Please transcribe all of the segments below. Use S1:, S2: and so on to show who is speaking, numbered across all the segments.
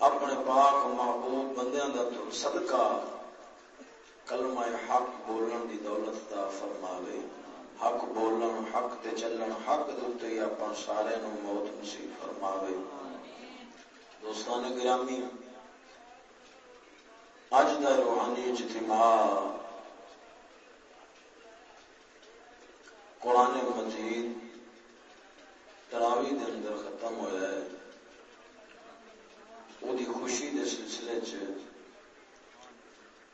S1: اپنے پاک محبوب بندیاں دا تو صدقہ کلمہ حق بولن دی دولت دا فرماوے۔ حق بولن، حق تے چلن، حق دے اوتے ہی اپن سارے نو موت نصیب فرماوے۔ دوستان گرامی، اج دا روحانی اجتماع قرآن مجید تراوی دے اندر ختم ہوا ہے۔ وہ خوشی دے سلسلے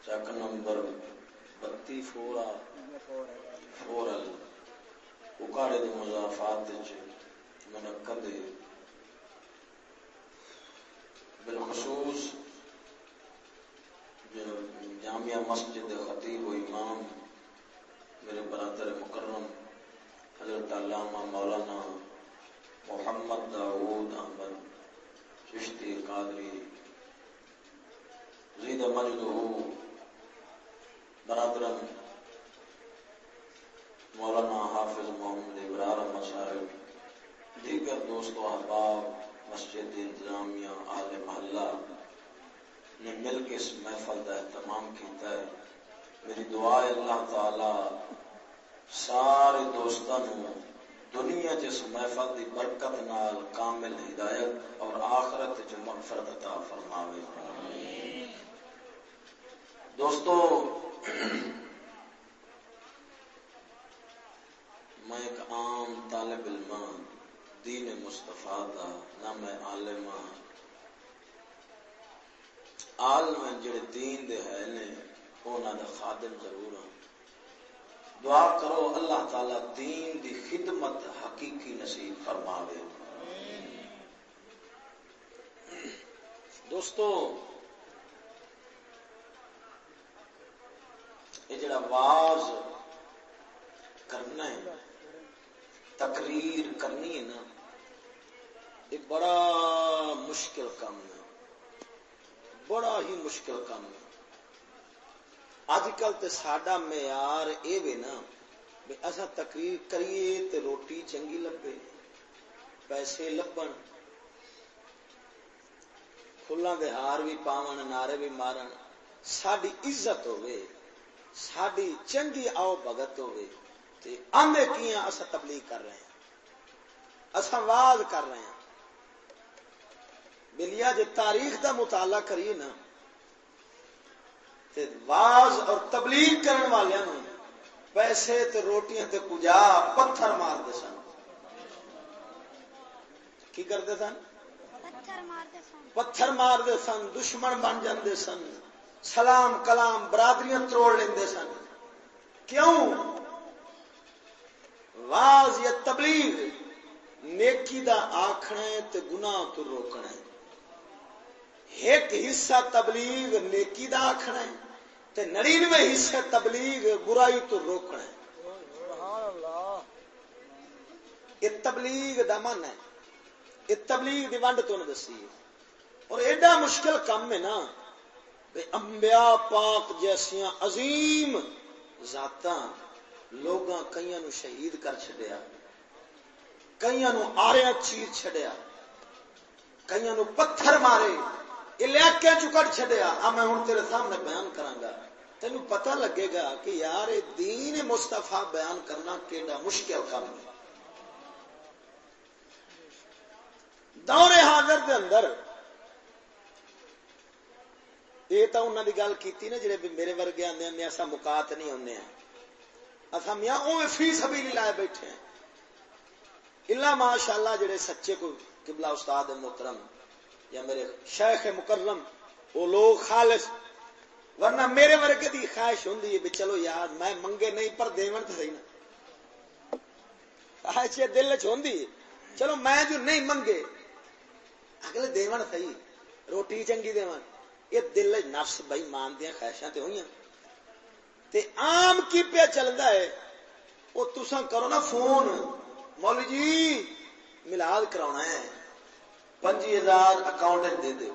S1: چک نمبر بتی فوراً فورل اکاڑے دے مضافات منعقد ہے بالخصوص جامعہ مسجد خطیب و امام میرے برادر مکرم حضرت علامہ مولانا محمد داود احمد چشتی قادری. زید مجد برادرم مولانا حافظ محمد ابرار احمد صاحب دیگر دوست و احباب، مسجد انتظامیہ آل محلہ نے مل کے اس محفل کا اہتمام کیتا ہے۔ میری دعا ہے اللہ تعالی سارے دوستوں دنیا جس محفل دی برکت نال کامل ہدایت اور آخرت جو مغفرت عطا فرماوے۔ دوستو، میں ایک عام طالب علم دین مصطفیٰ دا، نہ میں عالم ہاں عالم جڑے دین دے ہے نے، انہاں دا خادم ضرور ہوں دعا کرو اللہ تعالی دین دی خدمت حقیقی نصیب فرماوے۔ دوستو، یہ جڑا واز کرنا ہے، تقریر کرنی ہے نا، یہ بڑا مشکل کام ہے۔ بڑا ہی مشکل کام ہے۔ اج کل تو سڈا معیار یہ نا اصا تقریر کریے تو روٹی چنگی لبے پیسے لبن فلاں دے ہار بھی پاون نعرے بھی مارن ساری عزت ہوے ساری چنگی آؤ بگت ہوے تے کیاں اسا تبلیغ کر رہے ہیں اسا واز کر رہے ہیں بلیا جے تاریخ دا مطالعہ کریے نا تے واز اور تبلیغ کرن والوں پیسے تے روٹیاں تے کجا پتھر مار دے سن۔ کی کرتے سن؟ پتھر مار دے سن دشمن بن جاندے سن سلام کلام برادریاں تروڑ لیندے سن۔ کیوں؟ واز یا تبلیغ نیکی دا آکھنا ہے تے گناہ تو روکنا ہے۔ ایک حصہ تبلیغ نیکی دا آکھنا ہے تے نڑینوے حصہ تبلیغ برائی تو روکنا ہے۔ یہ تبلیغ دا من ہے۔ یہ تبلیغ دی ونڈ تو نے دسی اور ایڈا مشکل کم ہے نا انبیاء پاک جیسیاں عظیم ذات لوگ کئی نو شہید کر چڈیا کئی نو آریا چیر چڈیا کئی نو پتھر مارے علاقے چکٹ چڈیا آ میں ہوں تیرے سامنے بیان کرانگا تینو پتہ لگے گا کہ یار دین مستفا بیان کرنا کیڈا مشکل کام ہے دور حاضر دے اندر یہ تو انہوں کی گل کی نا جی میرے ورگے آدھے میں ایسا مکات نہیں آنے اصا میاں او فی سبھی نہیں لائے بیٹھے ہیں اللہ ماشاء اللہ جڑے سچے کو قبلہ استاد محترم یا میرے شیخ مکرم، وہ لوگ خالص، ورنہ میرے ورگے دی خواہش ہوں بھی چلو یار، میں منگے نہیں، پر دیون تو صحیح نا۔ خواہش دل چ چلو میں جو نہیں منگے، اگلے دیون صحیح، روٹی چنگی دیون یہ دل نفس بئی مان دیا خواہشاں تے ہوئی تے عام کی پہ چلتا ہے، وہ تسا کرو نا فون۔ مول جی ملاد کرا ہے۔ پنجی ہزار اکاؤنٹ دے دے۔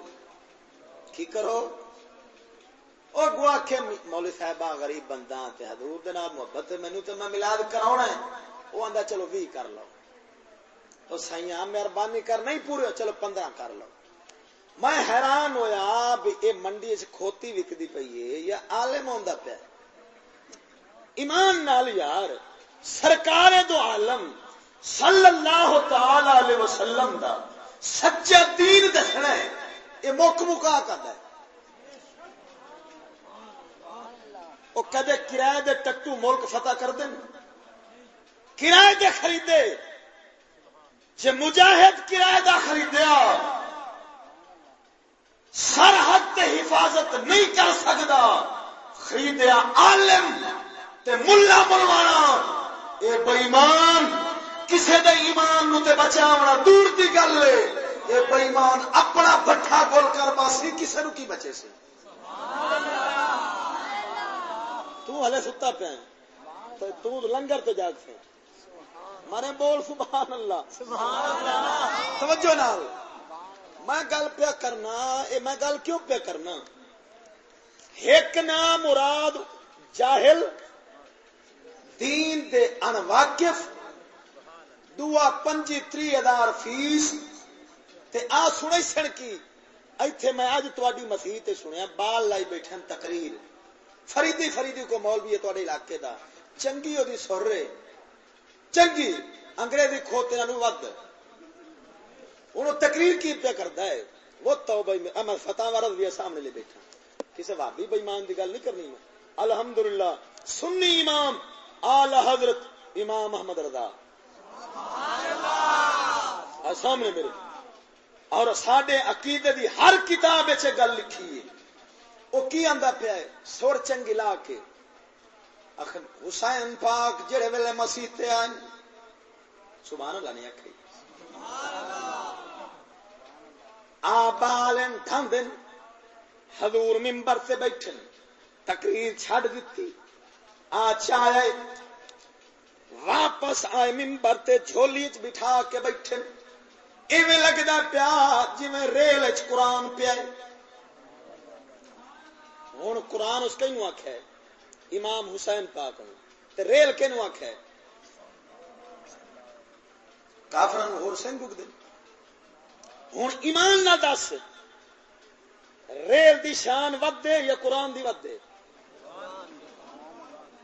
S1: کی کرو؟ اور گوا کے مولوی صاحب غریب بندہ تے حضور دے نال محبت مینوں تے میں ملاد کراونا ہے۔ وہ آندا چلو 20 کر لو۔ تو سائیاں مہربانی کر، نہیں پورے چلو 15 کر لو۔ میں حیران ہویا بھی یہ منڈی کھوتی وکتی پی ہے، یا آلم آتا پیا ایمان نال یار، سرکار دو عالم صلی اللہ تعالی علیہ وسلم دا۔ سچا دین دسنا ہے، یہ مک مکا کر وہ کدے کرایہ دے ٹٹو ملک فتح کر دیں کرایہ دے خریدے۔ جے مجاہد کرایہ دا خریدیا سرحد تے حفاظت نہیں کر سکتا خریدیا عالم تے ملا ملوانا۔ اے بےمان کسے دے ایمان نو تے بچاونا دور دی گل ہے۔ اے بےمان اپنا بٹھا گول کر پاسی کسے نو کی بچے سے؟ تو ہلے ستا پہ تو لنگر تے جاگ سے مارے بول، سبحان اللہ۔ سبحان اللہ توجہ نال۔ میں گل پیا کرنا، اے میں گل کیوں پیا کرنا؟ ایک نام مراد جاہل، دین دے ان واقف دعا پنجی تری ہزار فیس تے آ سنے سن کی۔ ایتھے میں اج تواڈی مسیح تے سنیا، بال لائی بیٹھے تقریر۔ فریدی فریدی کو مولوی ہے تواڈے علاقے دا۔ چنگی او دی سر چنگی، انگریزی کھوتے نالوں ود۔ انہوں تقریر کی پہ کرتا ہے۔ وہ تو بھائی میں فتح وارد بھی سامنے لے بیٹھا۔ کسی بھابی بےمان کی گل نہیں کرنی میں۔ الحمدللہ، سنی امام آل حضرت امام محمد رضا۔ سامنے میرے۔ اور سڈے عقیدے دی ہر کتاب گل لکھی ہے۔ وہ کی آتا پیا ہے؟ سر چنگی لا کے۔ حسین پاک جڑے ویلے مسیح آئے۔ سبحان اللہ نہیں آخری آبالن کھاندن۔ حضور ممبر سے بیٹھن۔ تقریر چھڑ دیتی آ چائے واپس آئے ممبر تے جھولی چ بٹھا کے بیٹھے۔ ایویں لگتا پیا جی ریل چ قرآن پیا ہوں قرآن اس کہ آخ امام حسین پاک تے ریل کہ آخ کافر ہور سنگ اگ دے ہوں ایمان نہ دس، ریل دی شان ودے یا قرآن دی ودے؟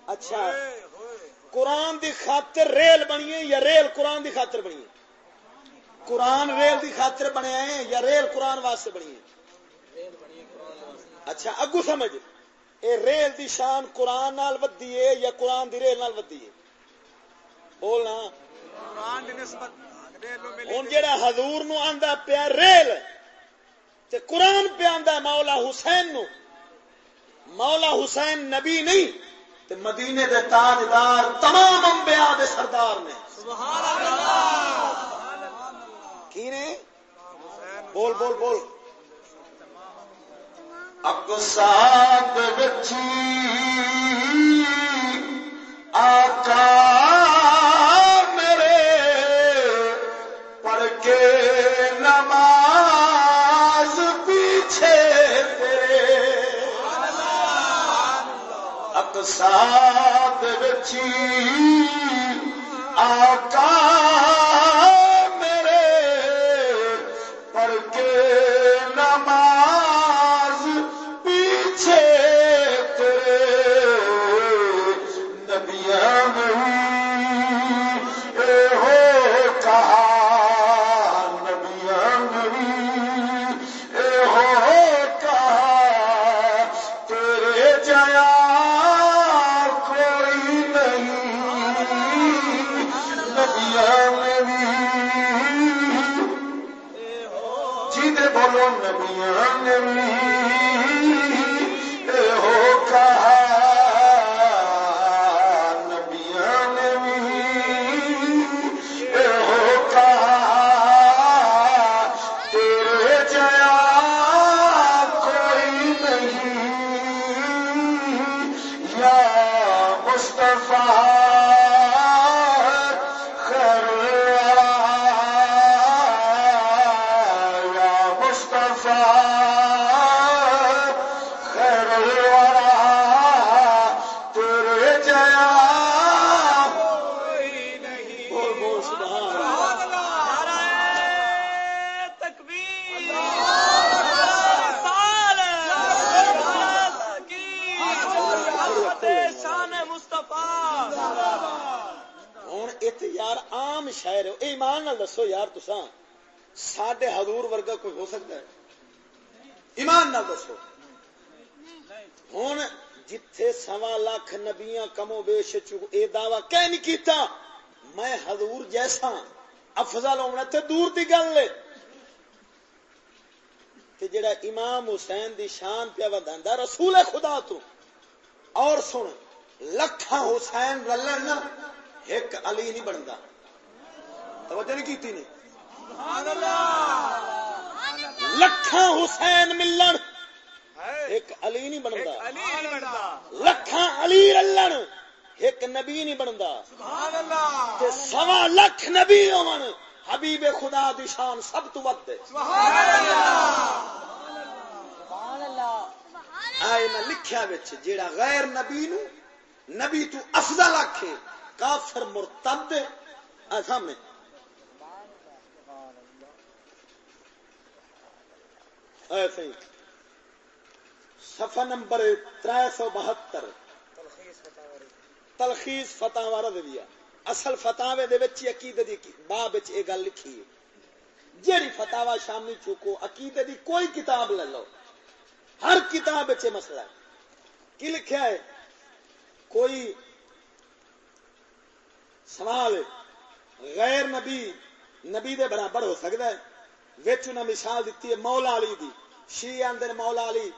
S1: اچھا۔ قرآن دی خاطر ریل بنی یا ریل قرآن دی خاطر بنی قرآن ریل دی خاطر بنے یا ریل قرآن واسطے بنی اچھا اگو سمجھ۔ اے ریل دی شان قرآن نال ودی ہے یا قرآن دی ریل نال ودی ہے؟ بولنا ہوں جا ہزور نو آندا پیا ریل تے قرآن پہ آندا مولا حسین نو۔ مولا حسین نبی نہیں۔ تے مدینے دے تاجدار تمام انبیاء دے سردار نے۔ سبحان اللہ کی نے؟ بول بول بول۔ اقصاد بچی آقا ساتھ بچی آقا یار تسا سڈے ہزور ورگا کوئی ہو سکتا ہے؟ ایمان نہ دسو۔ ہوں جتھے سوا لاکھ نبیاں کمو بیش اے دعوی کہ نہیں کیتا؟ میں حضور جیسا ہاں، افضل ہونا تے دور دی گل لے کہ جڑا امام حسین دی شان پیا ودا رسول خدا تو۔ اور سن لکھا حسین رلن ایک علی نہیں بنتا توجہ نہیں کی لکھاں حسین ملن ایک علی نہیں بنتا۔ لکھاں علی رلن ایک نبی نہیں بنتا۔ سوا لکھ نبی ہون حبیب خدا دی شان سب تو ود آئے میں لکھیا بچ جیڑا غیر نبی نو نبی تو افضل آکھے کافر مرتد سامنے۔ سفا نمبر تر سو بہتر۔ تلخیص فتح دیا۔ اصل فتح عقیدے کی باب یہ گل لکھی ہے۔ جیڑی فتوا شامی چوکو عقیدے دی کوئی کتاب لے لو۔ ہر کتاب مسئلہ ہے۔ کی لکھا ہے؟ کوئی سوال غیر نبی نبی دے برابر ہو سکتا ہے؟ مثال دیتی ہے مولا علی دی۔ شی آدھے مولا علی،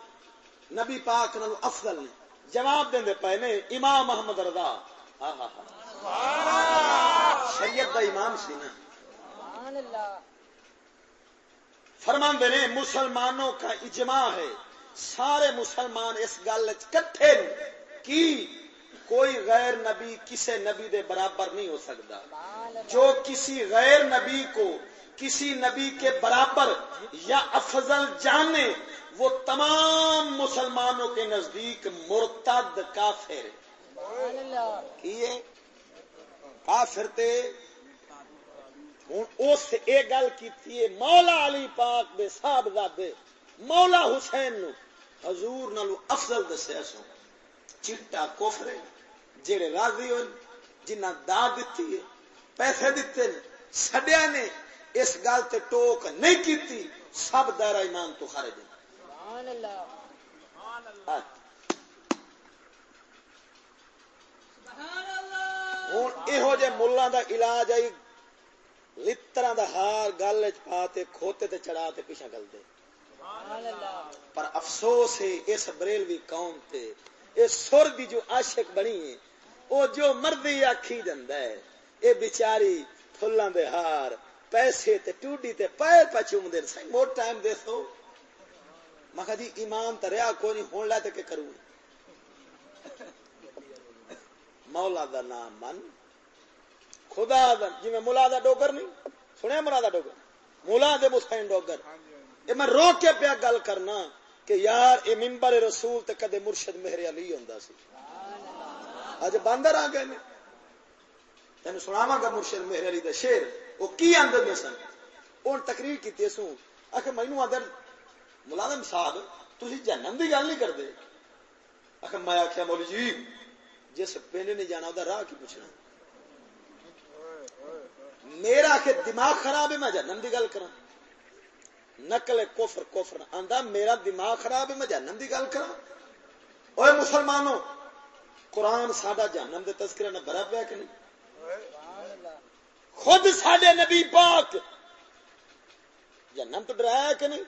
S1: نبی پاک نال افضل نے۔ جواب دیں پے نے، امام محمد رضا۔ آہا شریعت دا امام سی نا۔ فرمان نے، مسلمانوں کا اجماع ہے۔ سارے مسلمان اس گل کٹھے کی کوئی غیر نبی کسی نبی دے برابر نہیں ہو سکتا۔ جو کسی غیر نبی کو کسی نبی کے برابر یا افضل جانے وہ تمام مسلمانوں کے نزدیک مرتد کافر کیے؟ کافر تے۔ اس یہ گل کی مولا علی پاک دے صاحب دادے مولا حسین نو۔ حضور نالو افضل دسیا سو۔ چٹا کوفرے جڑے راضی ہوئے جنہ دا دیتی ہے، پیسے دیتے نے سڈیا نے اس گل تے ٹوک نہیں کیتی سب دائرہ ایمان تو خارج ہیں۔ ہوں یہو جہ ملا دا علاج آئی لطرا دا ہار گل پا کھوتے تے چڑھا تے پیچھا گل دے۔ پر افسوس ہے اس بریلوی قوم تے اس سر دی جو عاشق بنی ہے وہ جو مردی آخی جندا ہے۔ اے بیچاری فلاں دے ہار پیسے تے ٹوڈی تے پیر پچوم دے سی موٹ ٹائم دے سو۔ میں جی ایمان تریا کو نہیں، ہون لا تے کہ کروں؟ مولا دا نام من۔ خدا دا جی میں مولا دا ڈوگر نہیں۔ سنیا مولا دا ڈوگر۔ مولا دے حسین ڈوگر۔ یہ میں رو کے پیا گل کرنا کہ یار یہ ممبر رسول تے کدے مرشد مہر علی ہوندا سی۔ اج باندر آ گئے تین سناوا گا مرشد مہر علی دا شیر وہ کی آدھے میں سن؟ ان تقریر کی سو آخر مینو آدر ملازم صاحب تھی جنم کی گل نہیں کرتے۔ آخر میں آخیا مولی جی جس پنڈ نے جانا وہ راہ کی پوچھنا؟ میرا آخر دماغ خراب ہے، میں جنم کی گل کرا نقل کوفر کوفر آندا، میرا دماغ خراب ہے، میں جنم کی گل کرا اوے مسلمانوں، قرآن ساڈا جہنم دے تذکرہ نہ بھرا پیا کہ نہیں؟ خود سڈے نبی پاک۔ جہنم تو ڈرایا کہ نہیں؟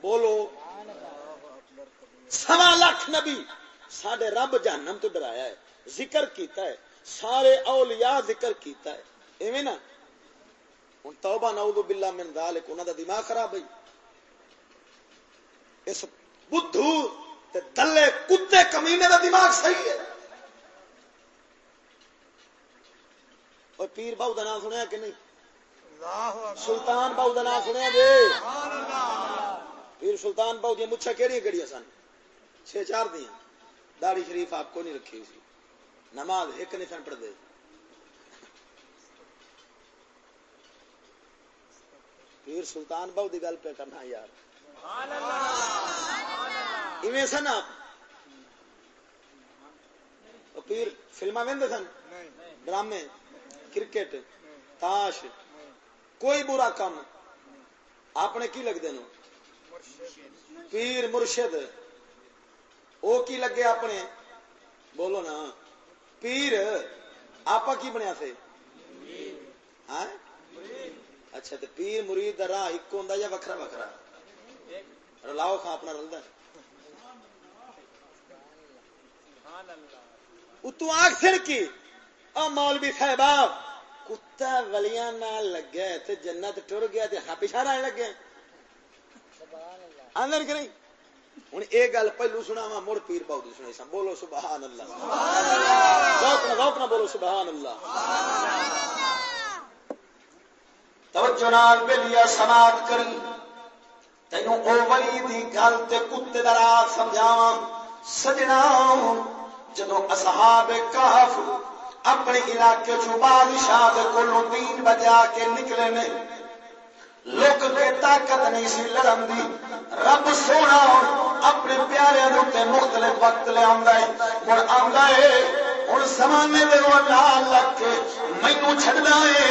S1: بولو۔ سوا لاکھ نبی سڈے رب جہنم تو ڈرایا ہے، ذکر کیتا ہے، سارے اولیاء ذکر کیتا ہے۔ ایویں نا؟ ہوں توبہ، نعوذ باللہ من ذالک، انہاں دا دماغ خراب ہے اس بدھو تے دلے کتے کمینے دا دماغ صحیح ہے۔ اور پیر باؤ کا نام سنیا کہ نہیں سلطان باؤ کا نام سنیا جی پیر سلطان باؤ دیا مچھا کہڑی کہڑی سن چھ چار دیا داڑی شریف آپ کو نہیں رکھی سی نماز ایک نہیں سن پڑھتے پیر سلطان باؤ کی گل پہ کرنا یار ایویں سن آپ پیر فلما وے سن ڈرامے کرکٹ، تاش، کوئی برا کام اپنے کی لگتے ہیں؟ پیر مرشد۔ وہ کی لگے اپنے؟ بولو نا۔ پیر آپ کی بنیا تھے؟ ہاں؟ اچھا تو پیر مرید کا راہ ایک ہوں یا وکرا وکرا رلاؤ کھا اپنا رلدا اتو آخ سر کی؟ او مولوی صاحب کتا ولیاں نال تے جنت ٹر گیا تے ہاں رہن لگے۔ اندر کہ نہیں؟ ہوں یہ گل پہلو سنا وا مڑ پیر باؤ سنائی سا بولو سبحان اللہ۔ بولو سبحان اللہ۔ توجہ نال بلیا سماعت کری تینوں او ولی دی گل تے کتے دا راز سمجھاواں۔ سجنا جدو اصحاب کہف اپنے علاقے چو بادشاہ کو تین بجا کے نکلے نے۔ لوگ کے طاقت نہیں سی لڑن دی۔ رب سونا اپنے پیارے روتے مختلف وقت لے آندا ہے۔ ہن آندا ہے، ہن زمانے دے اللہ لگ کے مینوں چھڈنا ہے،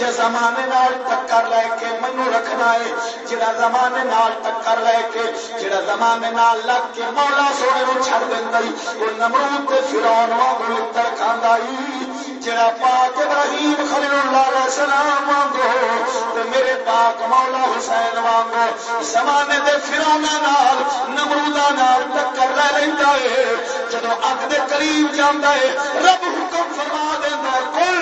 S1: یہ زمانے نال ٹکر لے کے مینوں رکھنا ہے۔ جڑا زمانے نال ٹکر لے کے، جڑا زمانے نال لگ کے مولا سونے نو چھڈ دیندا ہے او نمرود تے فرعون وانگوں لتر کھاندا ہے جڑا پاک ابراہیم خلیل اللہ علیہ السلام وانگو، تے میرے پاک مولا حسین وانگو۔ زمانے دے فرانا نال نمرودا نال ٹکر لے لیندا ہے جدوں اگ دے قریب جاندا ہے رب حکم فرما دیندا ہے کل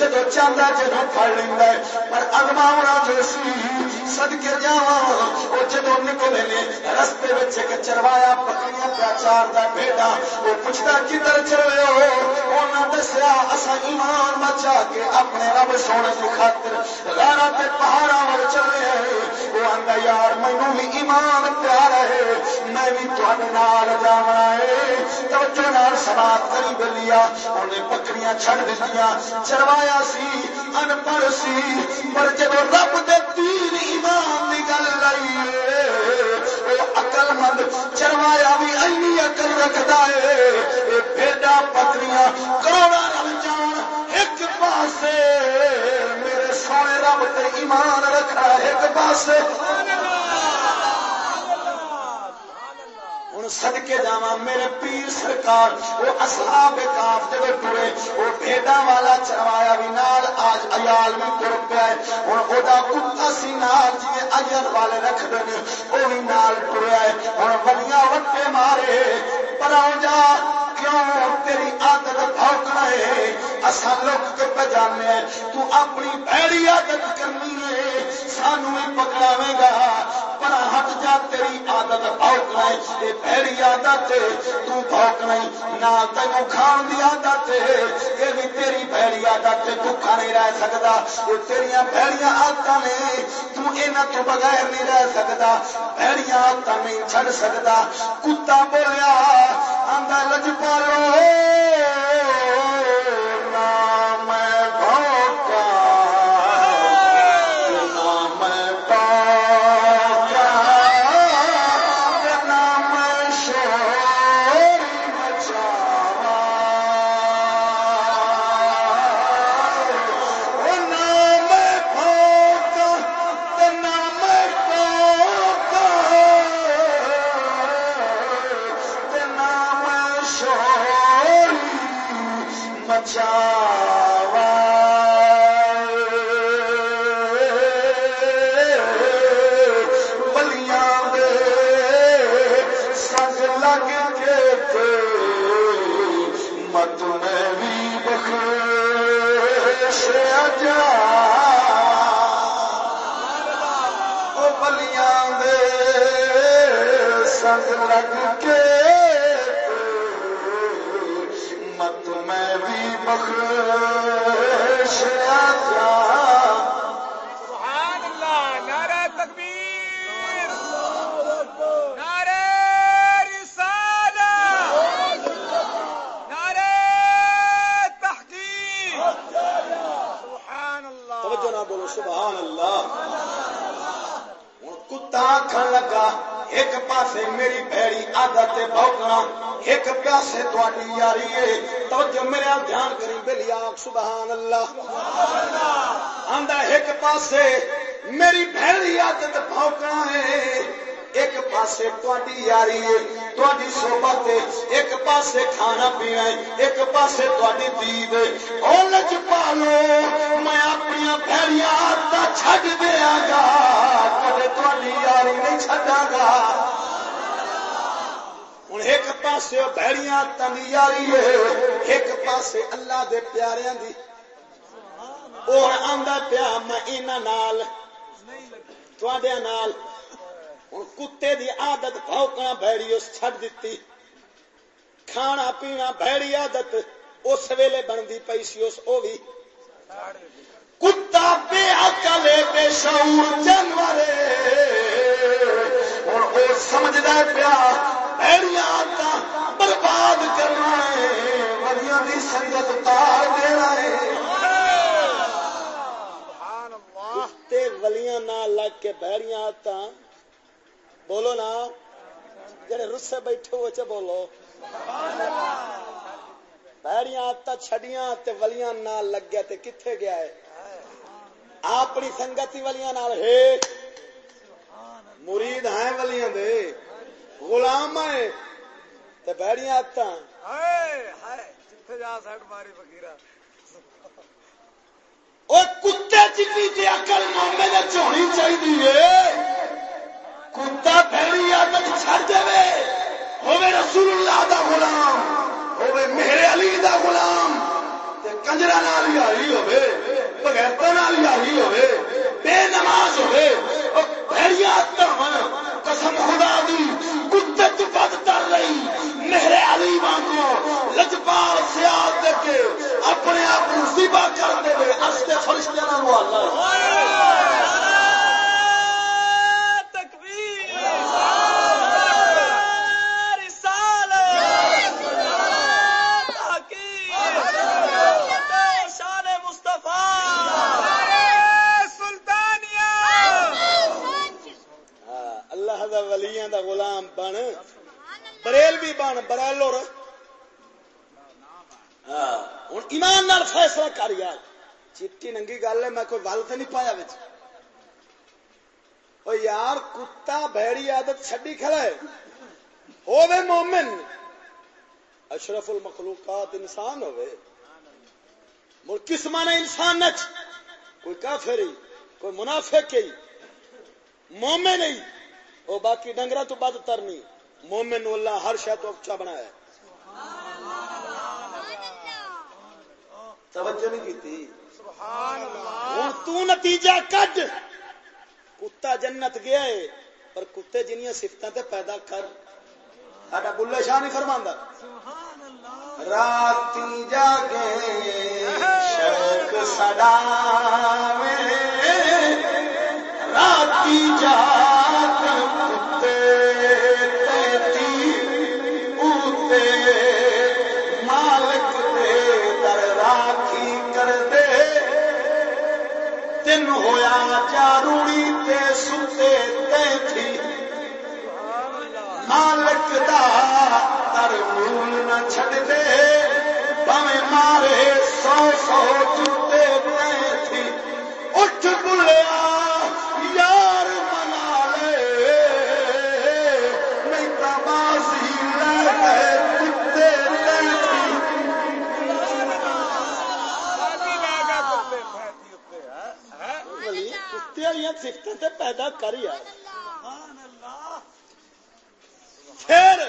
S1: جدو چاہتا جدو پڑ لینا ہے پر ادما جو سی سد کے جا وہ جدو نکلے نے رستے ایک چروایا پکڑیاں پیا چار دا بیٹا وہ پوچھتا کدھر چلے ہو دسیا اصا ایمان بچا کے اپنے رب سونے کی خاطر لارا کے پہاڑا وال چلے آتا یار مینو بھی ایمان پیارا ہے میں بھی تھوڑے نال جانا ہے توجہ نال سماعت کری بلیا انہیں بکریاں چھڑ دیا چروایا سی ان پڑھ سی پر جب رب دے تین ایمان کی گل لائی اقل مند چروایا بھی اینی اقل رکھتا ہے بھیڈا بکریاں کروڑا رل جان ایک پاسے سونے رب تے ایمان رکھا ایک پاسے۔ سدکے جا میرے پیر سرکار، وہ اصحاب کاف جب ٹرے وہ بھیڈا والا چروایا بھی نال آج ایال بھی تر پیا ہوں وہ کتا سی نال جی اجر والے رکھ دے وہ بھی نال ٹریا ہے۔ ہوں بڑیاں وٹے مارے پر جا کیوں تیری عادت بھوکنا ہے؟ اصا لوگ کے پہ جانے تو اپنی بھڑی عادت کرنی ہے۔ سانو ہی پکڑاوے گا، پر ہٹ جا، تیری عادت بھوکنا ہے یہ بھڑی عادت، تو بھوک بھوکنا نہ تینوں کھان دی عادت یہ بھی تیری بھڑی عادت بھوکا نہیں رہ سکتا یہ تیریا بھڑیاں آدت نے، تو یہاں تو بغیر نہیں رہ سکتا بھڑیاں آدت نہیں چڑ سکتا کتا بولیا آدھا لج پالو محبت تے بوکنا ایک پیاسے تواڈی یاری اے توجہ میرے دھیان کری بلیا سبحان سبحان اللہ آندا ایک پاسے، میری بھڑی عادت بھوکنا ہے۔ ایک پاسے تواڈی یاری ہے ایک پاسے کھانا پینا ایک پاس تواڈی دید ہے۔ پالو، میں اپنی بھڑی عادت چھڈ دیاں گا۔ کدے تواڈی یاری نہیں چھڈاں گا۔ ہوں ایک پاس بہڑیاں تنگیاری ایک پاس اللہ دے پیاریاں اور آندا پیا میں نال تواڈے نال ہن کتے دی عادت بھوکنا بہڑی اس چھڈ دتی کھانا پینا بہڑی عادت اس ویلے بنتی پی سی اس او وی کتا بے عقل بے شعور جانور ہن او سمجھدا پیا ایڑیاں آدت برباد کرنا ہے ولیاں سنگت تار دینا ہے۔ ولیاں نال لگ کے بہڑیاں آتا بولو نا جڑے رسے بیٹھے ہوئے چے بولو۔ بہڑیاں آتا چھڑیاں تے ولیاں نال لگ گیا تے کتھے گیا ہے؟ اپنی سنگتی ولیاں نال ہے۔ مرید ہیں ولیاں دے۔ غلام تے بیڑیاں آتا
S2: جتھے جا سٹ ماری فقیرہ۔
S1: او کتے جنی تے عقل مومے دے چونی چاہیے کتا بھڑی عادت چھڑ دے۔ ہوے رسول اللہ دا غلام ہوے میرے علی دا غلام۔ تے کنجرا نال یاری ہوے بغیرتا نال یاری ہوے بے نماز ہوے او بھڑیا تمن قسم خدا دی۔ کتے تو بد تر رہی۔ میرے علی وانگو لجپال سیال دے کے اپنے آپ کو ذبح کر دے اس فرشتے نال اللہ دا غلام بن بریل بھی بن برالور ہاں، ہوں ایمان نال فیصلہ کر یار چیٹی ننگی گل ہے میں کوئی ول تو نہیں پایا بچ یار کتا بھڑی عادت چڈی کھڑا ہے ہوے مومن اشرف المخلوقات انسان ہوے مڑ کس مانے انسان نچ کوئی کافر کوئی منافق مومن نہیں وہ باقی ڈنگر تو بد ترنی۔ مومن اللہ ہر شہ تو اچھا بنایا۔ توجہ نہیں کی ہوں تتیجہ کڈ۔ کتا جنت گیا ہے پر کتے جنیا سفت پیدا کر۔ ساڈا بلے شاہ نہیں فرما رات جاگے شوق رات جاگ ہویا جاروڑی تے ستے تے تھی مالک دا تر مول نہ چھڈ دے بھویں مارے سو سو جوتے سفت پیدا کر پھر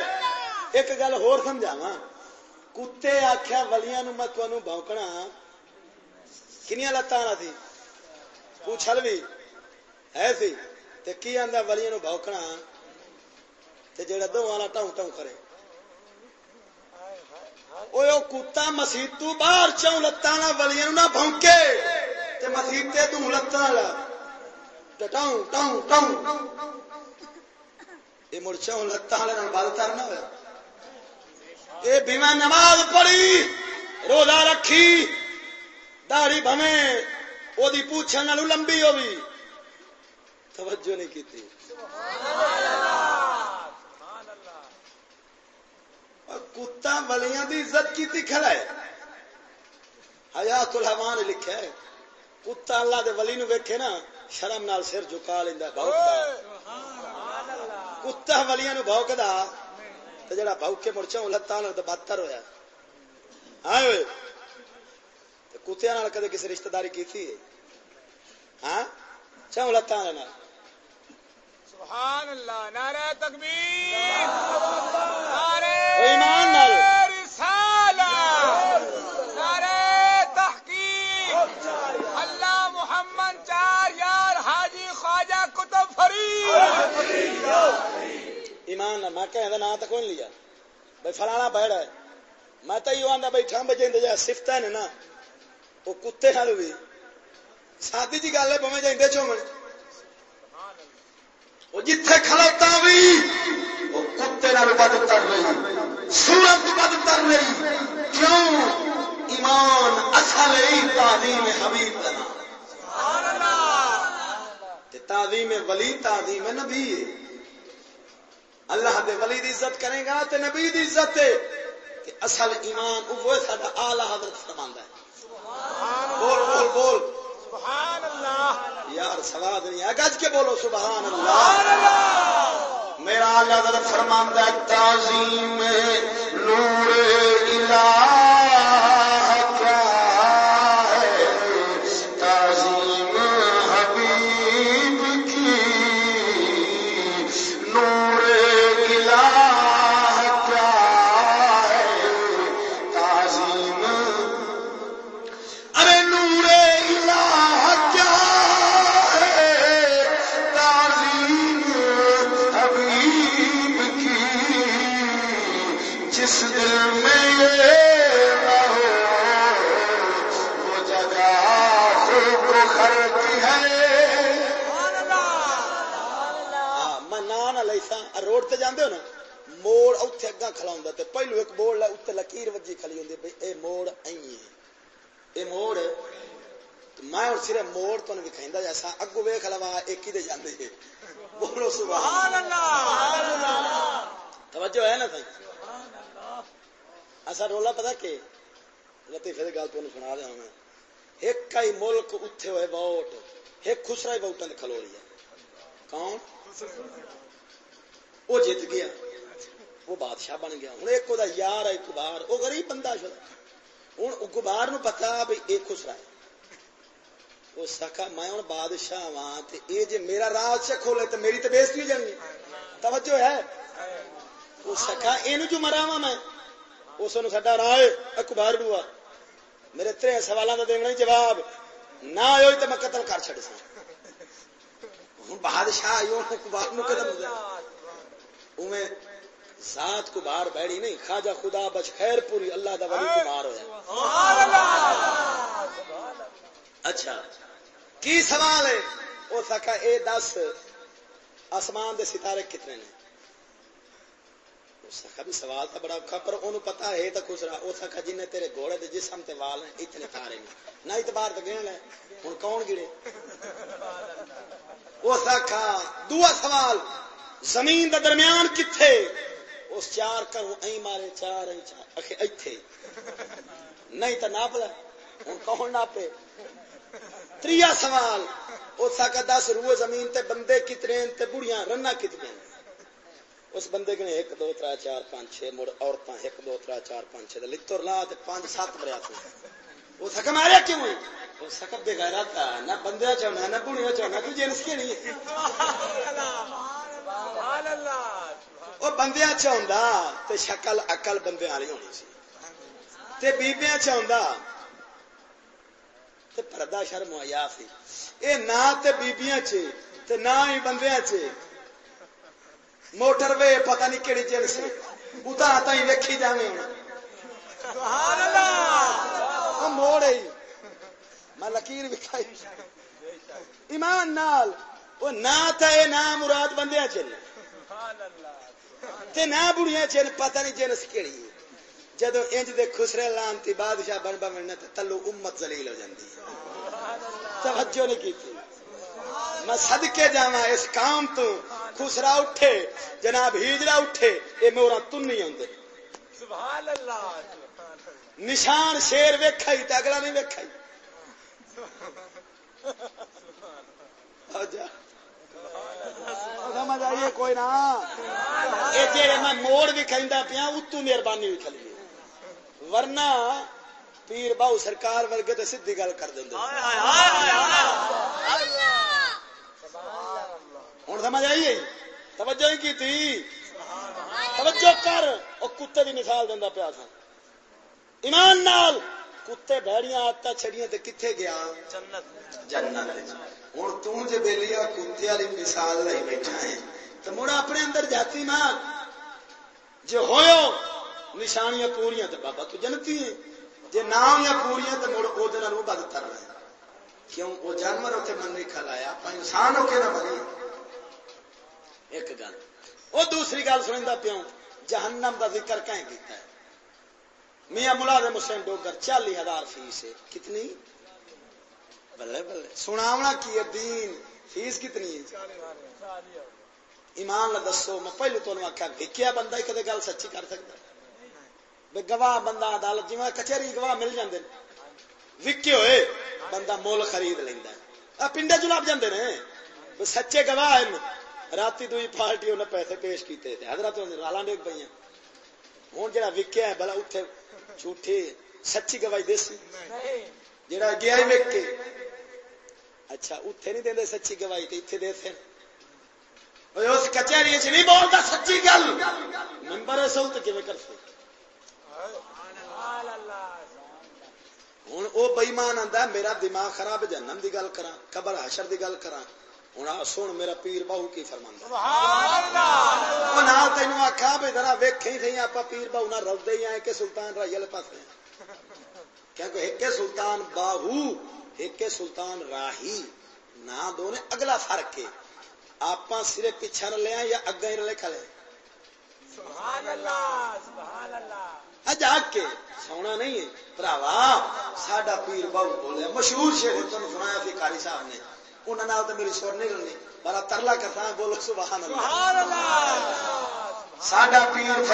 S1: ایک گل ہو سمجھاوا کتے آخیا ولیاں میں تمہیں بونکنا کنیا لتان سی پوچھل بھی ہے سی تے کی آدھا ولیاں بونکنا تے جڑا دو والا ٹاؤں ٹاؤں کرے وہ کتا مسیح تو باہر چون لتان ولیاں نہ بونکے تے مسیح تے دوں لتان ٹاؤں ٹاؤں ٹاؤں۔ یہ مرچا لتا والے بل کرنا ہوا یہ بیما نماز پڑھی، روزہ رکھی داڑی بمے وہ پوچھنے والوں لمبی ہوگی توجہ نہیں کی کتا ولیاں دی عزت کی کھڑا ہے؟ حیات الحمان لکھا ہے۔ کتا اللہ دے ولی نو ویکھے نا شرم نال سر جھکا بہت کتا ولیاں نو بوکدا تے جڑا بوکے مڑ چوں لتاں نال تے بدتر ہویا ہاں اوئے تے کتےاں نال کدے کسی رشتہ داری کیتی ہے ہاں چوں لتاں نال
S2: سبحان اللہ نعرہ تکبیر نعرہ
S1: ایمان نال ایمان میں کہ نام تو کون لیا۔ بھائی فلانا بیڑ ہے۔ میں تو یہ آتا بیٹھا بجے جا سفت ہے نا وہ کتے ہل بھی سادی جی گل ہے پویں جی چومن۔ وہ جتھے کھلوتا بھی وہ کتے نال بد کر رہی۔ سورت بد کر رہی۔ کیوں؟ ایمان اصل تعلیم حبیب تعظیم ولی تعظیم نبی اللہ دے ولی دی عزت کرے گا تے نبی دی عزت ہے تے اصل ایمان وہ ساڈا اعلی حضرت فرماندا ہے۔ سبحان بول بول بول۔
S3: سبحان اللہ
S1: یار سواد نہیں ہے۔ گج کے بولو، سبحان اللہ۔
S2: سبحان اللہ میرا اللہ حضرت فرماندا ہے، تعظیم نور الہ
S1: اگا کھلا ہوں پہلو ایک بورڈ اتنے لکیر وجی کھلی ہوں بھائی اے موڑ ہے۔ اے موڑ میں اور صرف موڑ تو وکھا جیسا اگو ویخ لوا ایک ہی دے جاندے بولو سبحان اللہ۔ توجہ ہے نا تھی اصا رولا پتا کہ لطیفے کی گل تمہیں سنا دیا میں۔ ایک ہی ملک اتے ہوئے ووٹ، ایک خسرا ہی ووٹان کھلو رہی ہے۔ کون؟ وہ جیت گیا۔ وہ بادشاہ بن گیا۔ ہوں ایک وہ یار ہے کبار وہ غریب بندہ شدہ۔ ہوں کبار نو پتا بھی ایک خسرا ہے وہ سکا، میں ہوں بادشاہ ہاں یہ جی میرا راج سے کھولے تو میری تو بےزتی ہو جانی۔ توجہ ہے؟ وہ سکا یہ جو مراوا ہاں میں اس نے سا رائے اخبار ڈوا میرے تر سوالوں کا دینا جواب، نہ آئے تو میں قتل کر چڑ سا ہوں بادشاہ آئی اخبار قدم ذات کو باہر بیڑی نہیں خواجہ خدا بچ خیر پوری اللہ دا ولی کمار ہوا اچھا کی سوال ہے؟ وہ سکا اے دس آسمان دے ستارے کتنے نے؟ سکا بھی سوال تو بڑا اوکھا پر انہوں پتا ہے تو خوش رہا وہ سکا جن تیرے گھوڑے دے جسم تے وال ہیں اتنے تارے ہیں نہ اتبار تو گن لے ہوں کون گڑے وہ سکا دعا سوال زمین دا درمیان کتھے؟ اس چار کروں ائی مارے، چار ائی چار۔ اکھے، ایتھے۔ نہیں تو ناپ لے۔ ہوں کون ناپے؟ تریا سوال۔ اس کا دس روح زمین تے بندے کتنے تے بڑیاں رنا کتنے اس بندے کے ایک، دو تر چار، پانچ، چھ، مڑ عورتیں ایک، دو تر چار، پانچ، چھ لتر لا پانچ، سات مریا وہ سک ماریا کیوں وہ سک بغیر نہ بندے چاہنا نہ بڑیا چاہنا تو جنس کے نہیں وہ بندیا چاہتا تو شکل اکل بندے والی ہونی سی تے بیبیاں چاہتا تے پردہ شرم آیا سی اے نہ تے بیبیاں چے تے نہ ہی بندیاں چے موٹر وے پتہ نہیں کہڑی جل سے اتا آتا ہی ویکھی جاویں سبحان اللہ موڑ ہی میں لکیر وکھائی ایمان نال وہ نہ تے نہ مراد بندیاں چلے تے نہ بڑیاں چل پتہ نہیں جنس کیڑی جدو انج دے خسرے لانتی بادشاہ بن بن تلو امت ہو جاندی توجہ نہیں میں اس کام تو خسرا اٹھے جناب ہیجرا اٹھے یہ مورا تن نہیں آتے سبحان اللہ نشان شیر ویکھا ہی اگلا نہیں ویکھا سمجھ آئیے کوئی نہ؟ یہ میں موڑ بھی کھا پیا اتو مہربانی بھی کھلی۔ ورنہ پیر باؤ سرکار ورگے تو سیدھی گل کر دیں ہوں سمجھ آئی توجہ کی تھی توجہ کر۔ وہ کتے کی مثال دینا پیا تھا ایمان نال کتے بہڑیاں آتا چڑیاں تے کتنے گیا جنت جنت ہوں تج بےلیا کتے والی مثال لے بیٹھا ہے تو مڑا اپنے اندر جاتی ماں جو ہوئے نشانیاں پوریا تو بابا تو جنتی ہے جی نہ ہوئی پوریا تو مڑ وہ دن بد کر رہے کیوں وہ جانور اتنے من نہیں کھلایا انسان ہو کے نہ بنے ایک گل وہ دوسری گل سنتا پیوں جہنم کا ذکر کہیں کیتا ہے میاں ملازم حسین ڈوگر چالی ہزار فیس ہے۔ کتنی؟ بلے بلے۔ سناونا کی ہے دین۔ فیس کتنی ہے؟ ایمان نہ دسو، میں پہلو تمہیں آخیا وکیا بندہ ہی کدے گل سچی کر سکتا؟ بے گواہ بندہ عدالت جی کچہری گواہ مل جاندے وکے ہوئے، بندہ مول خرید لینا پنڈے چ لب جاندے نے۔ سچے گواہ ہیں۔ رات دوئی پارٹی انہیں پیسے پیش کیتے تھے۔ حضرت رالا ڈیگ پہ ہوں جا وکیا ہے بلا اتنے جھوٹے سچی گواہی دیسی؟ جڑا گیا کے اچھا اتنے نہیں دے سچی گواہی تو اتنے دے اس کچہری چ نہیں بولتا سچی گل۔ ممبر سلط کی کر ہوں وہ بئیمان آتا میرا دماغ خراب جنم کی گل کرا قبر حشر کی گل کرا ہوں سن میرا پیر بہو کی تین آخا بھی ذرا ویک ہی سی آپ پیر بہو نہ رلتے ہی آئے کہ سلطان رائی والے پاس کیونکہ ایک سلطان باہو ایک سلطان راہی نہ دو نے اگلا فرق ہے آپ سرے پیچھا رلے یا اگا ہی رلے کھلے جاگ کے سونا نہیں ہے ساڈا پیر بہو بولے مشہور شیر تم سنایا کاری صاحب نے انہوں نے تو میری سر نہیں رلنی۔ بڑا ترلا کرتا بولو سبحان اللہ۔ ساڈا پیر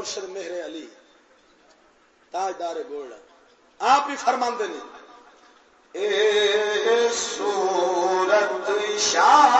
S1: مرشد مہر علی تاج دار گولڈ آپ ہی فرماندے نہیں اے سورت شاہ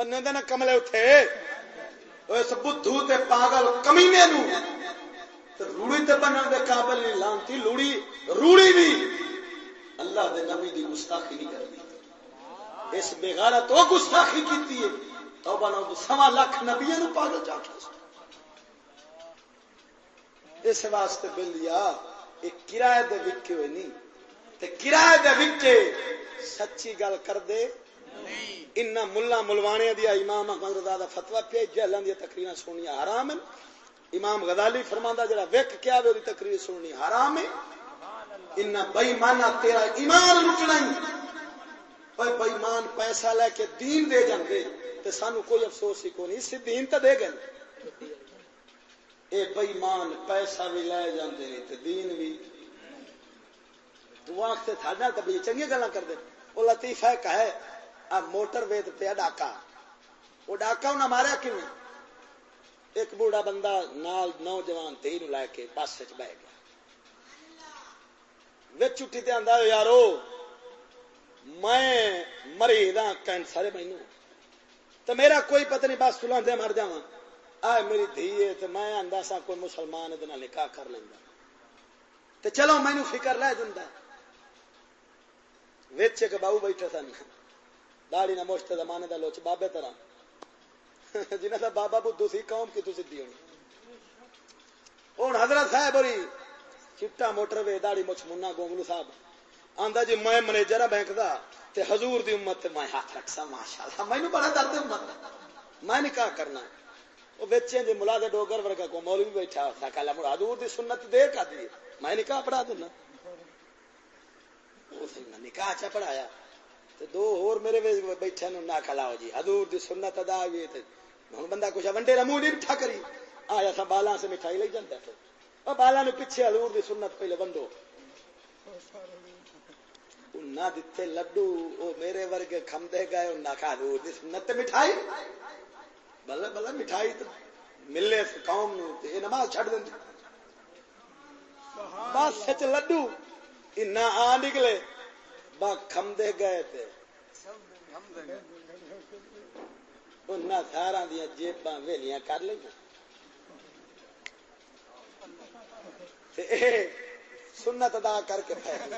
S1: بننے دے نا کملے اٹھے او اس بدھو تے پاگل کمینے نو تے روڑی تے بننے دے قابل نہیں لانتی لوڑی روڑی بھی اللہ دے نبی دی گستاخی نہیں کرتی اس بغیرت وہ گستاخی کیتی ہے توبہ نو سوا لاکھ نبیوں نو پاگل چاہ اس واسطے بلیا ایک کرایہ دے وکے ہوئے نہیں تے کرایہ دے وچے سچی گل کر دے ان ملا ملوانے دیا امام احمد رضا دا فتوا پہ جہلان دیا تقریر سننی حرام ہیں۔ امام غزالی فرماندا جڑا ویک کیا وے دی تقریر سننی حرام ہے ان بے ایمانہ تیرا ایمان لٹنا ہی۔ اوے بے ایمان پیسہ لے کے دین دے جاندے۔ تے سانو کوئی افسوس ہی کوئی نہیں اس دین تے دے گئے۔ اے بے ایمان پیسہ بھی لے جاندے، تے دین بھی۔ تو وقت تھاڈا کبھی چنگی گلاں کر دے او لطیفہ ہے اب موٹر وے پیا ڈاکا۔ وہ ڈاکا انہیں ماریا کیوں ایک بوڑھا بندہ نال نوجوان تھی لے کے بس چ بہ گیا۔ چٹھی تے آدھا یارو، میں مریض ہاں کینسر ہے مینو تو میرا کوئی پتہ نہیں، بس سلا مر جا آئے میری دھی ہے تو میں آدھا سا کوئی مسلمان نکاح کر لینا تو چلو مینو فکر لے دینا وچ ایک باؤ بیٹھے سن داڑی نہ مشت زمانے دا لوچ بابے طرح جنہ دا بابا بدھو سی، قوم کی تو سدھی ہونی؟ ہوں حضرت صاحب بری چٹا موٹر وے داڑی مچھ منا گونگلو صاحب۔ آندا جی میں منیجر ہاں بینک دا، تے حضور دی امت تے میں ہاتھ رکھ سا ماشاءاللہ مینوں بڑا درد امت میں نکاح کرنا وہ بچے جی ملا ڈوگر ورگا کو مولوی بیٹھا تھا کہلا مڑ حضور دی سنت دے کا دی میں نکاح پڑھا دینا۔ وہ نکاح چا پڑھایا؟ دو اور میرے بیٹھے نہ کھلاؤ جی۔ حضور دی سنت ادا ہوئی ہوں بندہ کچھ ونڈے کا منہ نہیں میٹھا کری۔ آیا تھا بالا سے مٹھائی لے جاتا ہے اور بالا نو پیچھے حضور دی سنت پہلے ونڈو۔ نہ دتے لڈو وہ میرے ورگے کھمدے گئے انہیں کھا حضور دی سنت مٹھائی۔ بلے بلے مٹھائی تو ملے قوم نو یہ نماز چھڑ دیں بس سچ لڈو۔ اتنا آ نکلے۔ با کھمدے گئے تھے۔ سارا دیا جیباں ویلیاں کر لی سنت ادا کر کے پھیل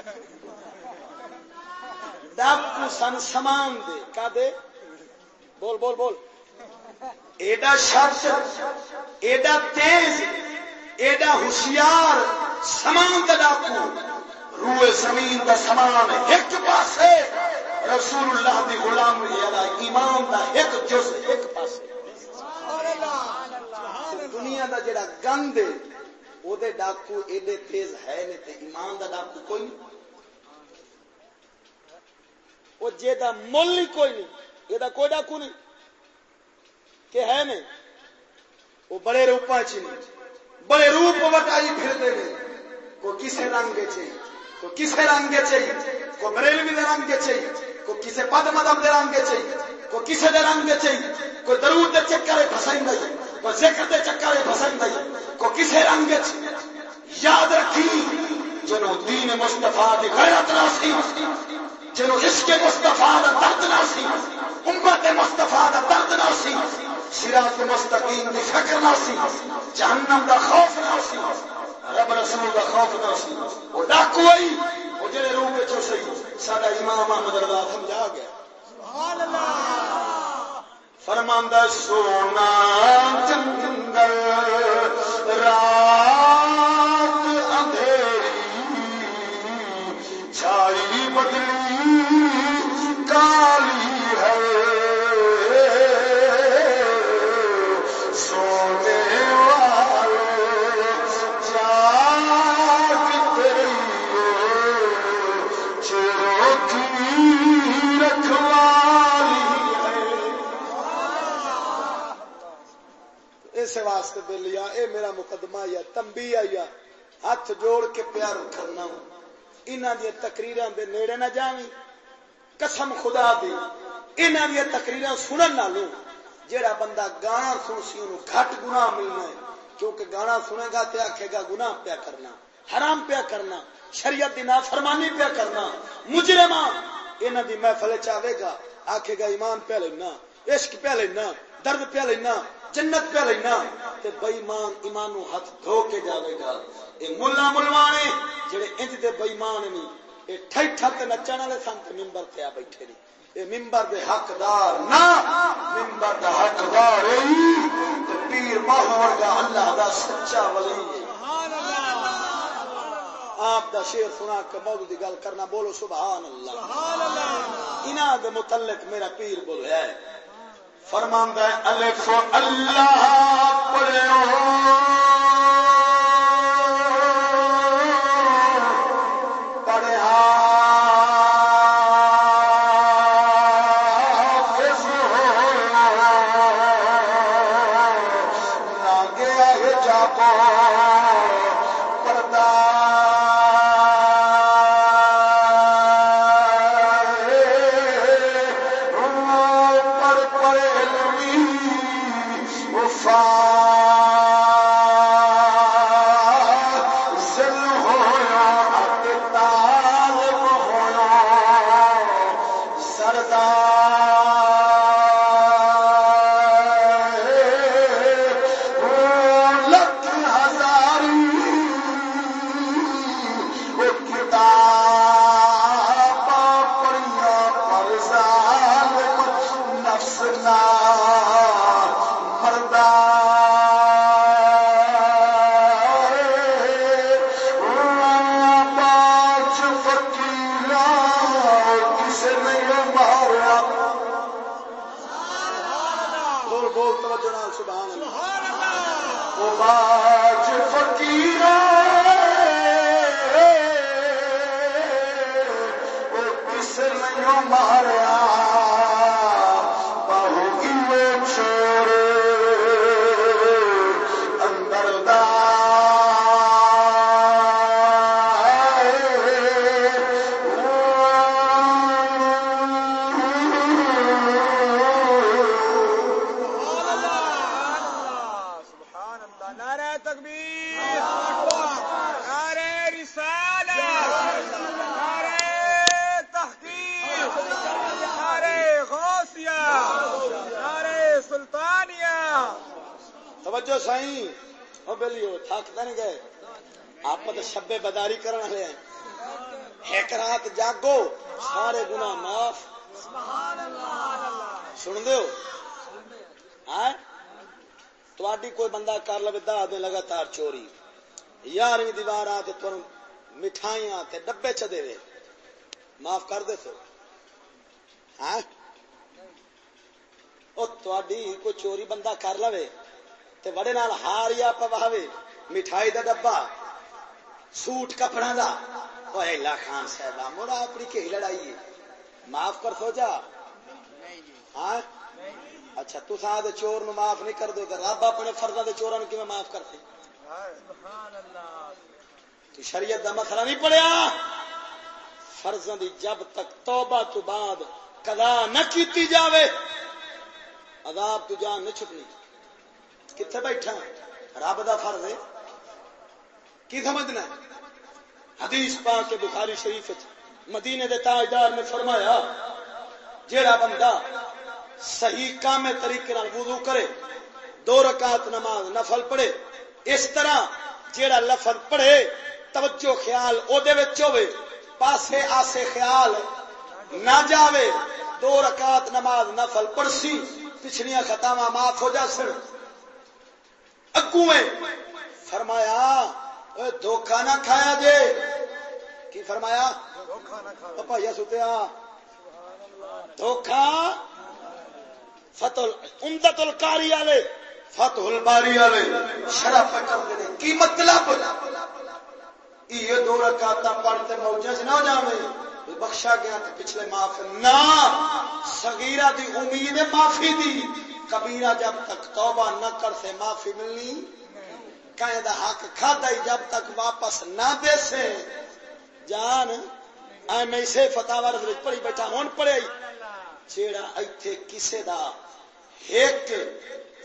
S1: ڈاکو سن سمان دے۔ کا دے؟ بول بول بول۔ ایڈا شخص ایڈا تیز، ایڈا ہوشیار، سمان کا ڈاکو روئے زمین دا سامان ایک پاسے۔ رسول اللہ دی غلام ایمان دا ایک جز ایک پاسے۔ دنیا دا جڑا گند ہے، او دے ڈاکو ایڈے تیز ہے نہیں تے ایمان دا ڈاکو کوئی نہیں۔ وہ جے دا مل ہی کوئی نہیں یہ دا کوئی ڈاکو نہیں۔ کہ ہے نہیں وہ بڑے روپا چ بڑے روپ وٹائی پھر دے کو کسے رنگ چاہیے۔ کو کسے رنگ چاہیے کو بریلوی دے رنگ چاہیے کو کسے پد مدم دے رنگ چاہیے کو کسے دے رنگ چاہیے کوئی درود دے چکر پسند آئی کو ذکر دے چکر پسند آئی کو کسے رنگ چاہیے یاد رکھی جنو دین مصطفیٰ دی غیرت ناسی جنو عشق مصطفیٰ دا درد ناسی امت مصطفیٰ دا درد ناسی سراط مستقیم دی فکر ناسی جہنم دا خوف ناسی رب رسول کا خوف نہ سی وہ ڈاکو آئی وہ جڑے روپ چو سی سارا امام محمد رضا سمجھا گیا فرماندہ سونا جنگل رات اندھیری چھائی بدلی کالی ہے سونے اس واسطے دے لیا، اے میرا مقدمہ یا تمبی یا ہاتھ جوڑ کے پیار کرنا۔ انہاں دی تقریراں دے نیڑے نہ جاویں۔ قسم خدا دی، انہاں دی تقریراں سنن نالوں، جیڑا بندہ گانا سن سی، اونوں گھٹ گناہ ملنا ہے۔ کیونکہ گانا سنے گا تے آکھے گا گناہ پیا کرنا، حرام پیا کرنا، شریعت دی نافرمانی پیا کرنا۔ مجرماں، انہاں دی محفل چاہے گا، آکھے گا ایمان پہ لینا، عشق پہ لینا، درد پہ لینا۔ جنت پہ لینا تے بےمان ایمان ہاتھ دھو کے جاوے گا اے ملا ملوانے جڑے انج دے بےمان نہیں اے ٹھٹھا تے نچن والے سنت منبر تے آ بیٹھے نہیں اے منبر دے حقدار نہ منبر دا حقدار اے تے پیر ماہور دا اللہ دا سچا ولی آپ دا شیر سنا کے موضوع دی گل کرنا بولو سبحان اللہ۔ انہاں دے متعلق میرا پیر بول ہے۔ فرماندہ الف اللہ پڑھو تے ڈبے چ دے وے۔ معاف کر دے تو۔ ہاں؟ او تواڈی کوئی چوری بندہ کر لوے تے وڑے نال ہار یا پواوے، مٹھائی دا ڈبا سوٹ کپڑا دا۔ اوے اللہ خان صاحب مڑا اپنی کی لڑائی ہے۔ معاف کر سو جا ہاں؟ اچھا تساں دے چور نو معاف نہیں کر دو رب اپنے فرضا دے چوراں نو کیویں معاف کرتے؟ شریعت دا مسئلہ نہیں پڑیا فرضوں دی جب تک توبہ تو بعد کدا نہ کیتی جاوے، عذاب تو جان نہ چھپنی۔ کتنے بیٹھا؟ رب دا فرض ہے۔ کی سمجھنا ہے؟ حدیث پا کے بخاری شریف مدینے دے تاجدار نے فرمایا، جیڑا بندہ صحیح کام طریقے وضو کرے، دو رکعت نماز نفل پڑھے، اس طرح جیڑا لفظ پڑھے توجہ خیال او دے وچ ہوے، پاسے آسے خیال نہ جاوے، دو رکعت نماز نفل پڑسی پچھلیاں خطاواں معاف ہو جا سن اگوں فرمایا اوے نہ کھایا جے۔ کی فرمایا؟ پایا ستیا دھوکا فتح امدت القاری والے، فتح الباری والے، شرف پکڑ دے۔ کی مطلب؟ یہ دو رکاتا پڑھتے موجہ چ نہ جائے بخشا گیا تو پچھلے معاف نہ سگیرا دی امید معافی دی۔ کبیرہ جب تک توبہ نہ کر سے معافی ملنی کہیں حق کھاتا جب تک واپس نہ دے سے جان اے فتح وارد رج پڑی بیٹھا ہوں پڑے جیڑا ایتھے کسے دا ایک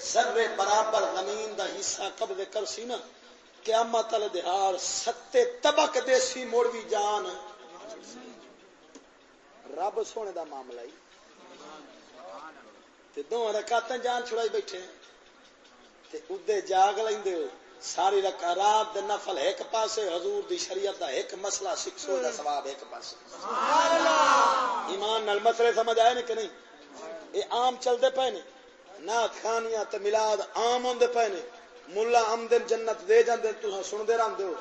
S1: ذرے برابر زمین دا حصہ قبضے کر سی نا قیامت والے دہار ستے تبک دیسی موڑوی جان۔ رب سونے دا معاملہ ہی۔ تے دو رکاتیں جان چھڑائی بیٹھے تے ادے جاگ لیندے ہو۔ ساری رکعات دے نفل ایک پاسے حضور دی شریعت دا ایک مسئلہ سکھ سو دا ثواب ایک پاسے۔ ایمان نال مسئلے سمجھ آئے نے کہ نہیں؟ اے عام چلدے پئے نے۔ نہ خانیاں تے میلاد عام ہوندے پئے ملا آمدن جنت دے جاندے تساں سندے رہندے ہو۔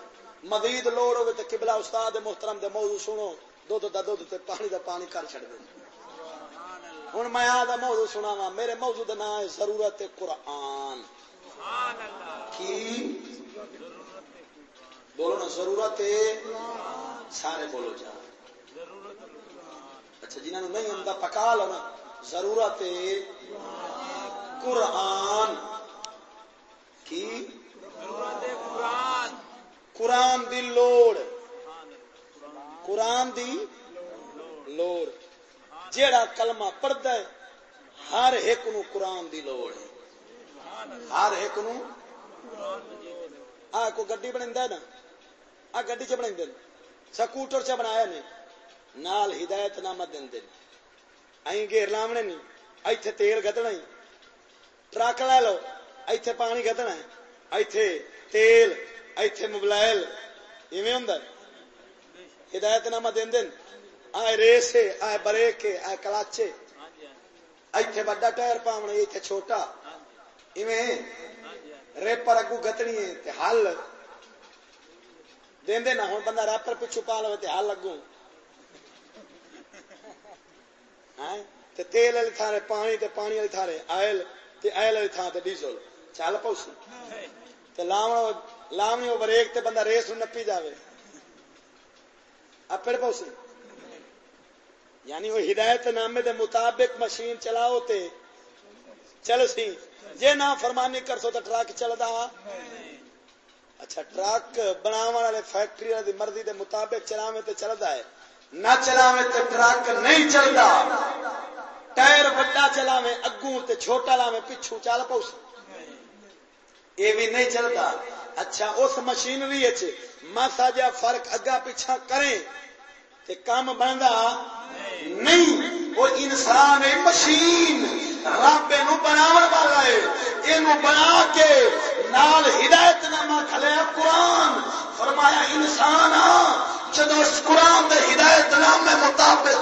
S1: مزید لوڑ ہوے تے قبلہ استاد محترم دے موضوع سنو۔ دودھ دا دودھ تے پانی دا پانی کر چھڑ دے۔ ہن میں آ دا موضوع سناواں۔ میرے موضوع دا نام ضرورت قرآن۔ کی؟ بولو نا، ضرورت سارے بولو جا۔ اچھا جنہوں نے نہیں آتا پکا لو نا۔ ضرورت قرآن۔ کی؟ قرآن۔ دی لوڑ۔ قرآن دی لوڑ۔ جیڑا کلمہ پڑھتا ہے ہر ایک نو قرآن دی لوڑ ہے۔ ہر ایک نو۔ آ کو گڈی بنا نا؟ آ گڈی چ بنا سکوٹر چ بنایا نے۔ نال ہدایت نامہ دین دین ائی گیر لاونے نہیں ایتھے تیل گدنا ہی ٹرک لے لو۔ ایتھے پانی گدنا ہے، ایتھے تیل، ایتھے موبائل ایویں ہوندا ہدایت نامہ دین دین۔ آئے ریس آئے بریک آئے کلاچے ایتھے بڑا ٹائر پاونا ایتھے چھوٹا۔ ایویں ریپر اگو گتنی ہے، تے حل۔ دین دے نہ ہن بندہ ریپر پچھو پا لو تے حل لگوں ہاں تے تیل والی تھارے پانی تے پانی والی تھارے آئل، تے آئل والی تھان تے ڈیزل۔ چل پوسی۔ تے لاونا لاونی او بریک تے بندہ ریس نپی جاوے۔ اپڑ پوسی۔ یعنی وہ ہدایت نامے دے مطابق مشین چلاؤ تے چل سی۔ جے نہ فرمانی کر سو تو ٹرک چلتا اچھا ٹرک بناو والے فیکٹری والے مرضی دے مطابق چلاوے تے چلتا ہے۔ نہ چلاوے تے ٹرک نہیں چلتا ٹائر بڑا چلاوے، اگوں تے چھوٹا لاوے پچھو چل پوس یہ بھی نہیں چلتا۔ اچھا اس مشینری ماسا جا فرق اگا پیچھا کریں تے کام بنتا نہیں۔ وہ انسان ہے مشین۔ رب نو بنا والا ہے۔ یہ بنا کے نال ہدایت نامہ کھلے قرآن۔ فرمایا، انسان جب اس قرآن دے ہدایت نامے مطابق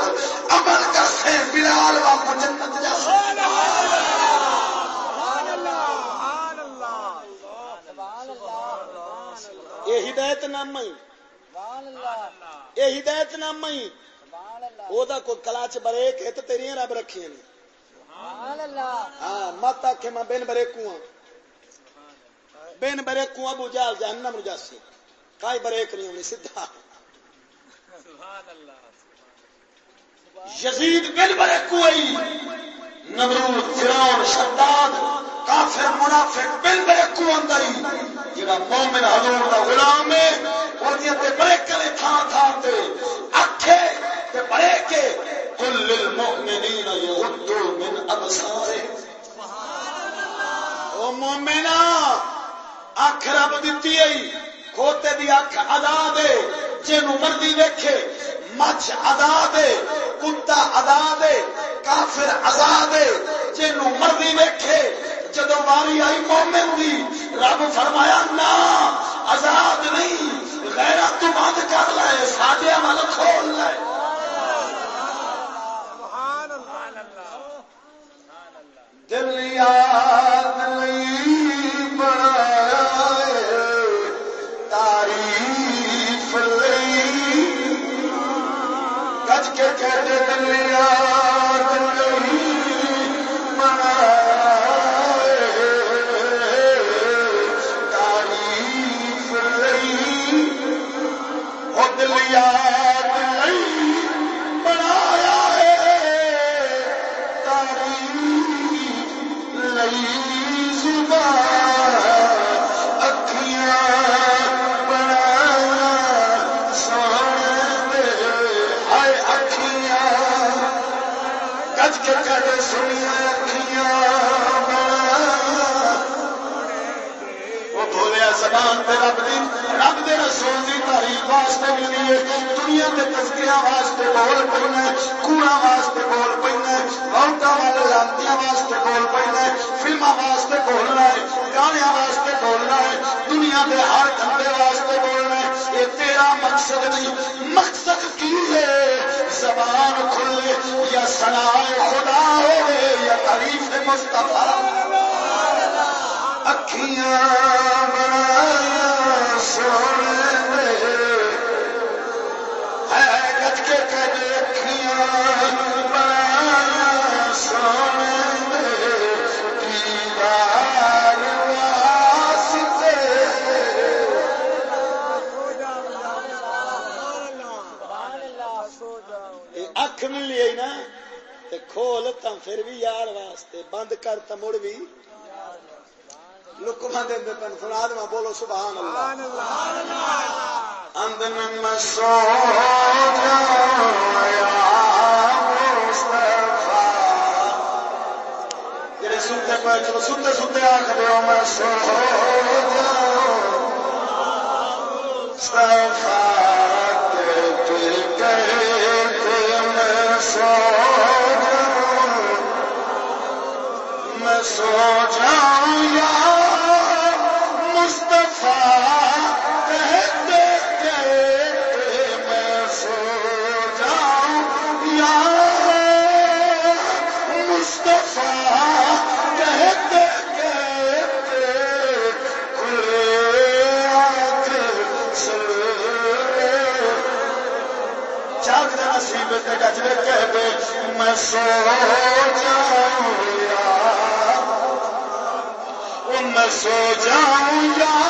S1: عمل کر سے بلال والا جنت جا یہ ہدایت نامہ یہ ہدایت نامہ ہی وہ کوئی کلاچ بریک ہے تو تیری رب رکھی نے۔ ہاں مت آخ میں بن بریکو ہاں۔ بن بریکو ابو جال جہنم جاسی کائی بریک نہیں ہونی، سیدھا۔ یزید بن بریکو آئی۔ نمرود فرعون، شداد۔ کافر منافق بن بریکو اندر جڑا مومن حضور دا غلام ہے اور تے بریک لے تھا تھا تے اکھے تے بریک قل للمؤمنین یغضوا من ابصارهم او مومنا اکھ رب دتی ہے کھوتے دی اکھ ادا دے جنوں مرضی ویکھے مچھ ادا دے کتا ادا دے کافر ادا دے جنوں مرضی ویکھے جدو واری آئی مومن دی رب فرمایا نا آزاد نہیں، غیرت تو بند کر لے، ساڈے عمل کھول لے۔ دل یاد نہیں بنایا تعریف لئی۔ گج کے کہتے دل یاد نہیں بنایا۔ وہ واسطے ملی ہے۔ دنیا دے تذکرہ واسطے بول پینا کوڑا واسطے بول پینا بہتا والے لانتیاں واسطے بول پینا فلما واسطے بولنا ہے۔ گانے واسطے بولنا ہے۔ دنیا دے ہر کھڑے واسطے بولنا ہے۔ یہ تیرا مقصد نہیں۔ مقصد کی ہے؟ زبان کھلے یا سنا خدا ہوئے یا تعریف مصطفیٰ؟ اکھیاں بنایا سونے اکھ ملی نا کھول تا پھر بھی یار واسطے بند کر تو مڑ بھی۔ لکما دے پن سنا دوا بولو سبحان اللہ۔ اندن میں سو جڑے ستے پہ چلو آخ دو میں سو سو جاؤں سو جاؤں سو یا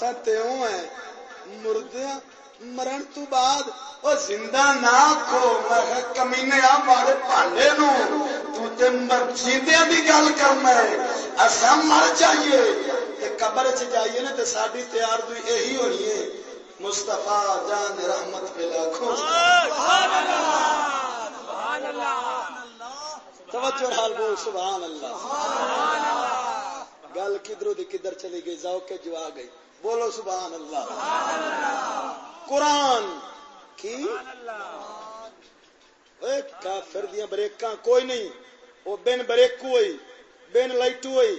S1: خلاصہ تے ہوں مرن تو بعد وہ زندہ نہ کھو میں کمینے آ بارے پانڈے نو تو تے مر جیندیاں دی گل کرنا ہے اسا مر جائیے۔ تے قبر چ جائیے نا تے ساڈی تیار دوئی یہی ہونی ہے۔ مصطفی جان رحمت بلا لاکھوں سبحان اللہ سبحان اللہ توجہ حال بول، سبحان اللہ۔ سبحان اللہ گل کدھروں دی کدھر چلی گئی؟ ذوق کے جوا گئی۔ بولو سبحان اللہ۔ قرآن کی؟ کافر دیا بریکاں کوئی نہیں۔ وہ بن بریکو ہوئی، بن لائٹو ہوئی۔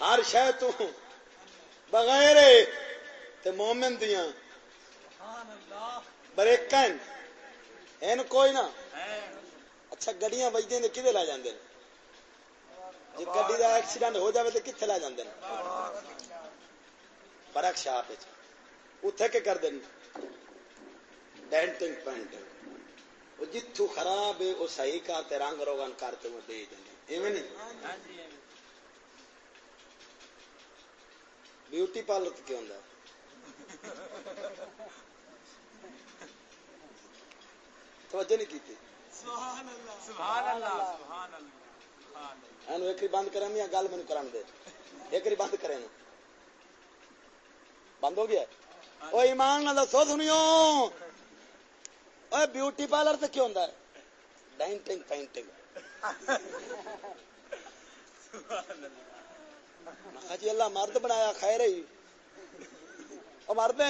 S1: ہر شہ تو بغیر مومن دیا بریک کوئی نہ۔ اچھا گڈیاں بجدی نے کدے لا جاندے؟ جی گڈی کا ایکسیڈنٹ ہو جاوے تو کتنے لا جاندے؟ برق شاپ اتے کے کر دیں ڈینٹنگ پینٹنگ وہ جتوں خراب ہے وہ صحیح کرتے رنگ روگن کرتے وہ دے دیں ایویں نہیں؟ بیوٹی پارلر کیوں ہوں توجہ نہیں کی ایک بند یا گل مینو کرن دے؟ ایک بند کریں بند ہو گیا وہ ایمان نہ دسو سنیو۔ بیوٹی پارلر سے کیوں ہے؟ ڈینٹنگ پینٹنگ جی اللہ مرد بنایا، خیر ہی جی۔ مرد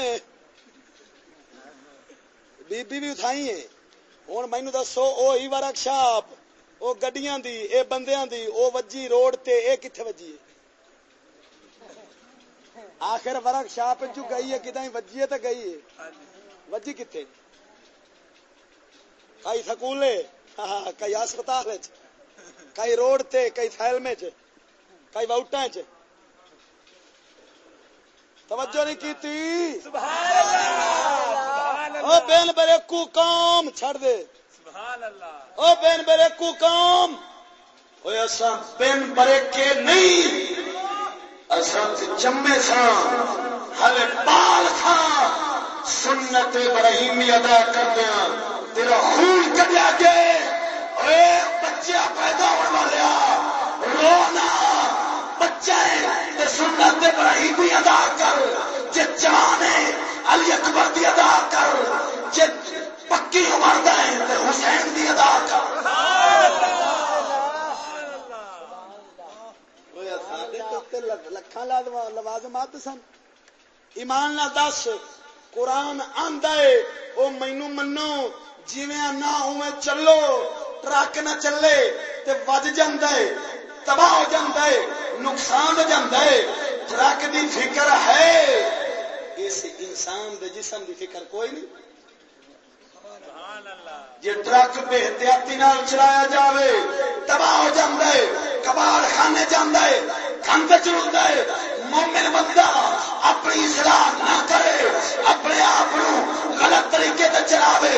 S1: بی بی بھی اتھائی ہے ہوں مینو دسو وہی ورک شاپ وہ گڈیاں دی، اے بندیاں دی او وجی روڈ تے، اے کتنے وجی ہے؟ آخر ورک شاپ چ گئی ہے کتنا وجی ہے تو گئی ہے۔ وجی کتنے کئی سکولے کئی ہسپتال کئی روڈ تے کئی فیلم کئی واؤٹا چ۔ توجہ نہیں کی او بین بریکو کام چھڑ دے۔ او بین بریکو کام۔ اوے اسا بین بریکے نہیں۔ اسا جمے سا ہلے پال تھا سنت ابراہیمی ادا کر تیرا خون کٹیا کے اے بچہ پیدا ہونے والیا رونا بچہ ہے سنت ابراہیمی ادا کر، جے جان ہے، علی اکبر دی ادا کر، جے پکی عمر دا ہے تے حسین دی ادا کر۔ لکھاں لوازمات سن۔ ایمان نہ دس، قرآن آندا ہے، او مینو منو، جیویں نہ اوے چلو، ٹرک نہ چلے، تے وج جاندا ہے، تباہ ہو جاندا ہے، نقصان ہو جاندا ہے، ٹرک دی فکر ہے۔ اس انسان دے جسم دی فکر کوئی نہیں۔ جی ٹرک بے احتیاطی نال چلایا جاوے، تباہ ہو جاندا ہے کباڑ خانے جاندا ہے کھند چلتا ہے مومن بندہ اپنی اصلاح نہ کرے اپنے آپ غلط طریقے سے چلاوے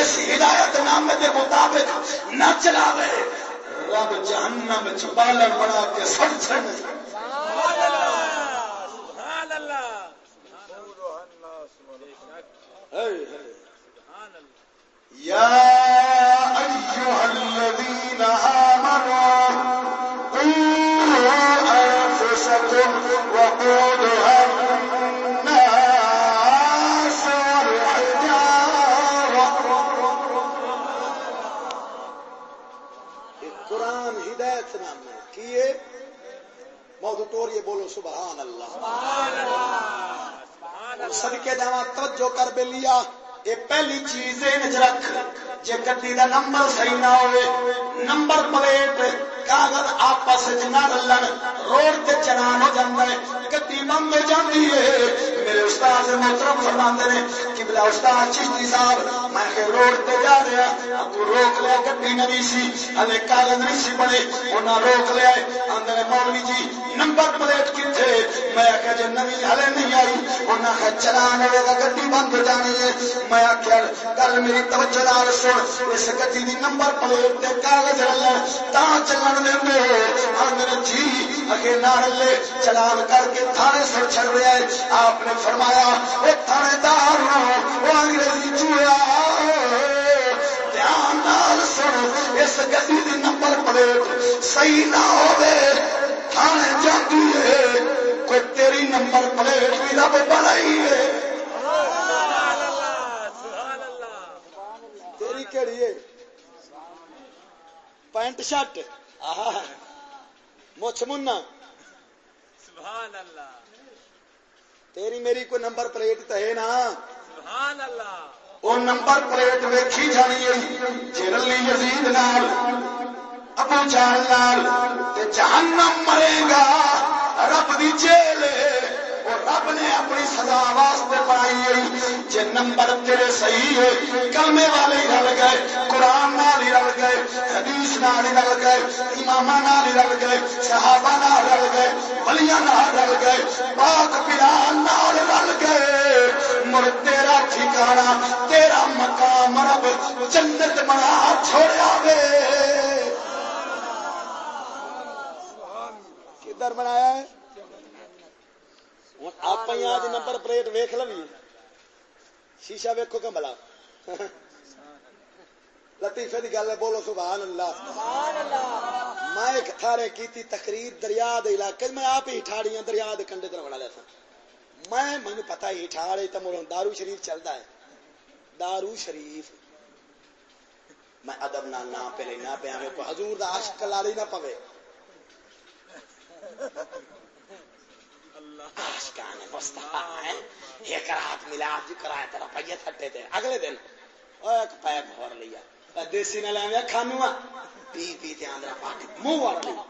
S1: اس ہدایت نامے کے مطابق نہ چلاوے۔ رب جہنم چالن بنا کے سب چڑھ يا أيها الذين آمنوا نمبر صحیح نہ ہوئے پلیٹ، کاغذ آپس نہ رلن، روڈ تے چلان ہو جاتا ہے۔ کدی بند ہو جاتی ہے۔ میرے استاد محترم فرما نے کہ بلا استاد چشتی صاحب، میں کہ روڈ تے جا رہا تو روک لیا گی نہیں سی، ہلے کاغذ نہیں سی بنے انہیں روک لیا آدھے مولوی جی نمبر پلیٹ کتنے میں آخیا جی نوی ہلے نہیں آئی انہیں آخیا چلان ہوئے گا گی بند ہو جانی ہے۔ میں آخیا گل میری توجہ نال سن، اس گی کی نمبر پلیٹ تے کاغذ رلن تا چلن دے آدھے ہاں جی اگے نہ رلے چلان کر کے تھانے سر چڑ رہا ہے۔ آپ نے فرمایا وہ تھانے دار وہ انگریزی چویا دھیان سن اس گدی نمبر پلیٹ نہ جاتی ہے۔ کوئی تیری نمبر پلیٹ بھی ہے۔ Pant shirt? مچھ منا
S4: سبحان اللہ۔
S1: تیری میری کوئی نمبر پلیٹ تو ہے نا؟
S4: سبحان اللہ۔
S1: وہ نمبر پلیٹ ویکھی جانی ہے جرلی یزید نال ابو جہل نال تے جہنم مرے گا رب دی جیل اور رب نے اپنی سزا واسطے پائی ہے جے نمبر تیرے صحیح ہے، کلمے والے ہی رل گئے، قرآن نال ہی رل گئے، حدیث نال ہی رل گئے امام نال ہی رل گئے، صحابہ نال رل گئے، ولیاں نال رل گئے پاک پیران نال رل گئے۔ مر تیرا ٹھکانا تیرا مقام رب جنت بنا چھوڑیا وے۔ کدھر بنایا ہے؟ ہوں آپ آج نمبر پلیٹ ویخ لو شیشہ ویکو کہ لطیفے گل ہے بولو سبحان اللہ میں تھارے تقریر دریا دے علاقے میں آپ ہی ٹھاڑیاں دریا دے کنڈے تے لیا میں ہی ٹھاڑے دارو شریف چلتا ہے دارو شریف میں ادب نہ پہ لینا پیا میں حضور دا عشق لاڑی نہ پوے آشکان مصطفیٰ ہے۔ ایک رات ملا جی کرایا تیرا پہیے تھٹے تھے اگلے دن، او ایک پیک اور لیا۔ دیسی نہ لیا کھانوا پی پی تے آندرا پاک منہ واڑ لیا۔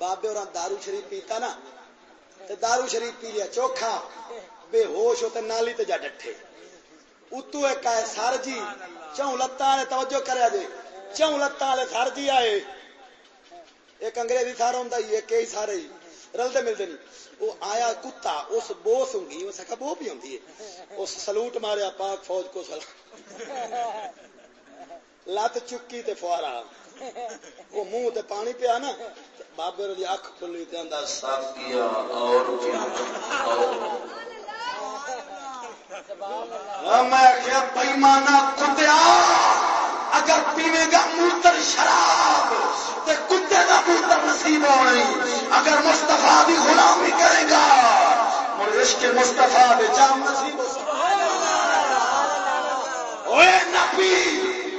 S1: بابے، اور دارو شریف پیتا نا۔ تے دارو شریف پی لیا، چوکھا۔ بے ہوش ہوتے نالی تے جا ڈٹھے۔ اتو ایک آئے سر جی چون لتا والے توجہ کریا جی چون لتا والے سر جی آئے۔ ایک انگریزی سارا ہوں جی، ایک ہی سارے ہی رلتے ملتے نہیں۔ وہ آیا کتا، اس بوس ہوں گی، اس بو بھی ہوں اس سلوٹ ماریا، پاک فوج کو سل لت چکی تے فوارا۔ وہ منہ تے پانی پیا نا، بابے رلی اکھ کھلی تے اندر
S5: سب کیا اور کیا۔
S1: میں کیا پیمانہ کتیا، اگر پیوے گا موتر شراب۔ کتے کا موتر نصیب ہونی اگر مستفا کی غلامی کرے گا، اور عشق مستفا دے جام نصیب ہوئے نبی،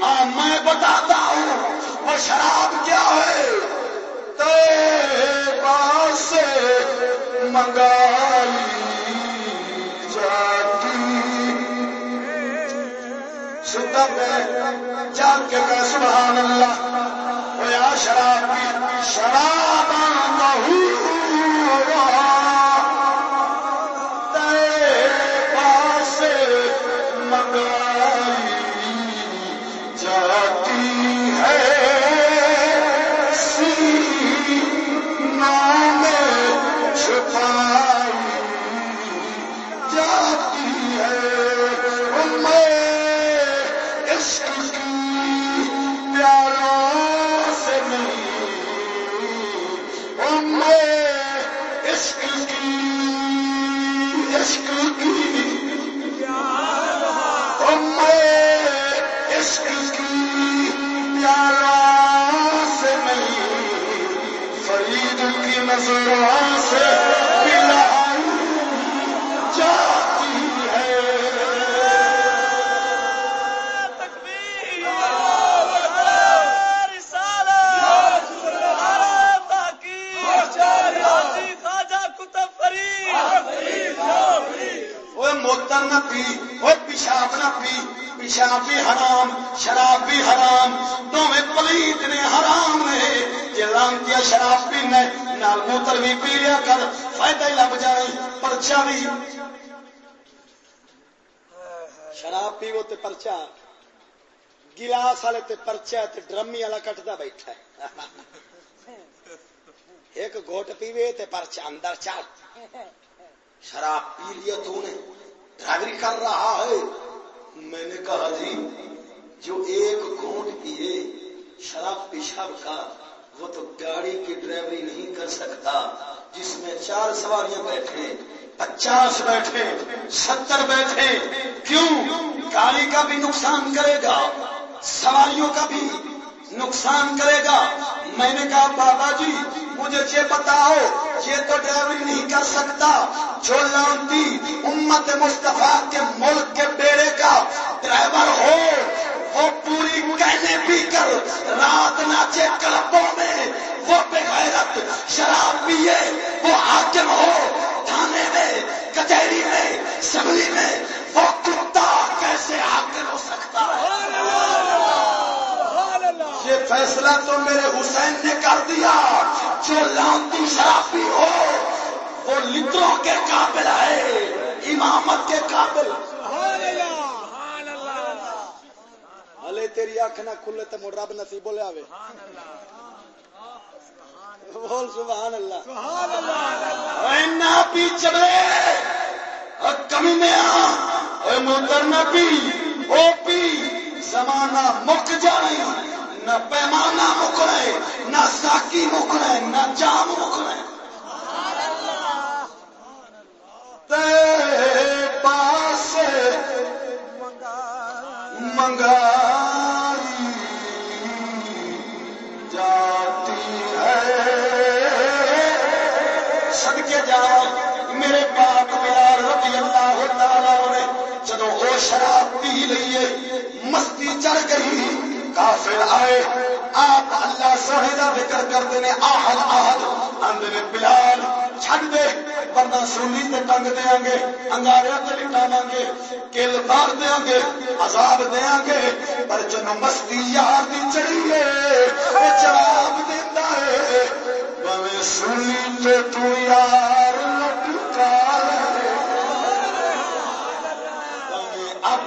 S1: آ میں بتاتا ہوں وہ شراب کیا ہے؟ پاس منگائی جاتی۔ سدم جا کے سبحان اللہ ہوا شراب شراب نال موتر بھی پی لیا کر، فائدہ ہی لب جائے پرچا بھی۔ شراب پیو تے پرچا گلاس والے تے پرچا تے ڈرمی والا کٹدا بیٹھا ہے۔ ایک گھوٹ پیوے تے پرچا اندر چل شراب پی لیا تو نے ڈرائیوری کر رہا ہے۔ میں نے کہا جی جو ایک گھونٹ پیے، شراب پیشاب کا وہ تو گاڑی کی ڈرائیوری نہیں کر سکتا جس میں چار سواریاں بیٹھے پچاس بیٹھے ستر بیٹھے کیوں؟ گاڑی کا بھی نقصان کرے گا، سواریوں کا بھی نقصان کرے گا۔ میں نے کہا، بابا جی مجھے یہ بتاؤ، یہ تو ڈرائیوری نہیں کر سکتا۔ جو لانتی امت مصطفیٰ کے ملک کے بیڑے کا ڈرائیور رات کلبوں میں وہ بغیرت شراب پیے، وہ حاکم ہو تھانے میں، کچہری میں سبری میں، وہ کتا کیسے حاکم ہو سکتا ہے؟ یہ فیصلہ تو میرے حسین نے کر دیا۔ جو لانتی شرابی ہو، وہ لطروں کے قابل ہے، امامت کے قابل۔ ہلے تیری آنکھ نہ کھلے تو مڑ رب نصیب بولے آوے بول سبحان اللہ۔ پی چلے کمی میں آ نہ پی، او پی، زمانہ مک نہ پیمانہ مکرے نہ ساکی مکرے نہ جام مکرے پاس منگائی جدو شراب پی لیے، مستی چڑھ گئی، کافر آئے، آپ اللہ سونے کا ذکر کرتے ہیں، آہد آہد آدھے بلال چھڈ دے ورنہ سونی تے ٹنگ دیا گے انگاریا تے لٹاوا گے کل مار دیا گے عذاب دیا گے پر جن مستی یار دی چڑھیے جواب دیتا ہے بویں سونی تے تو یار لٹکا اگ تے تو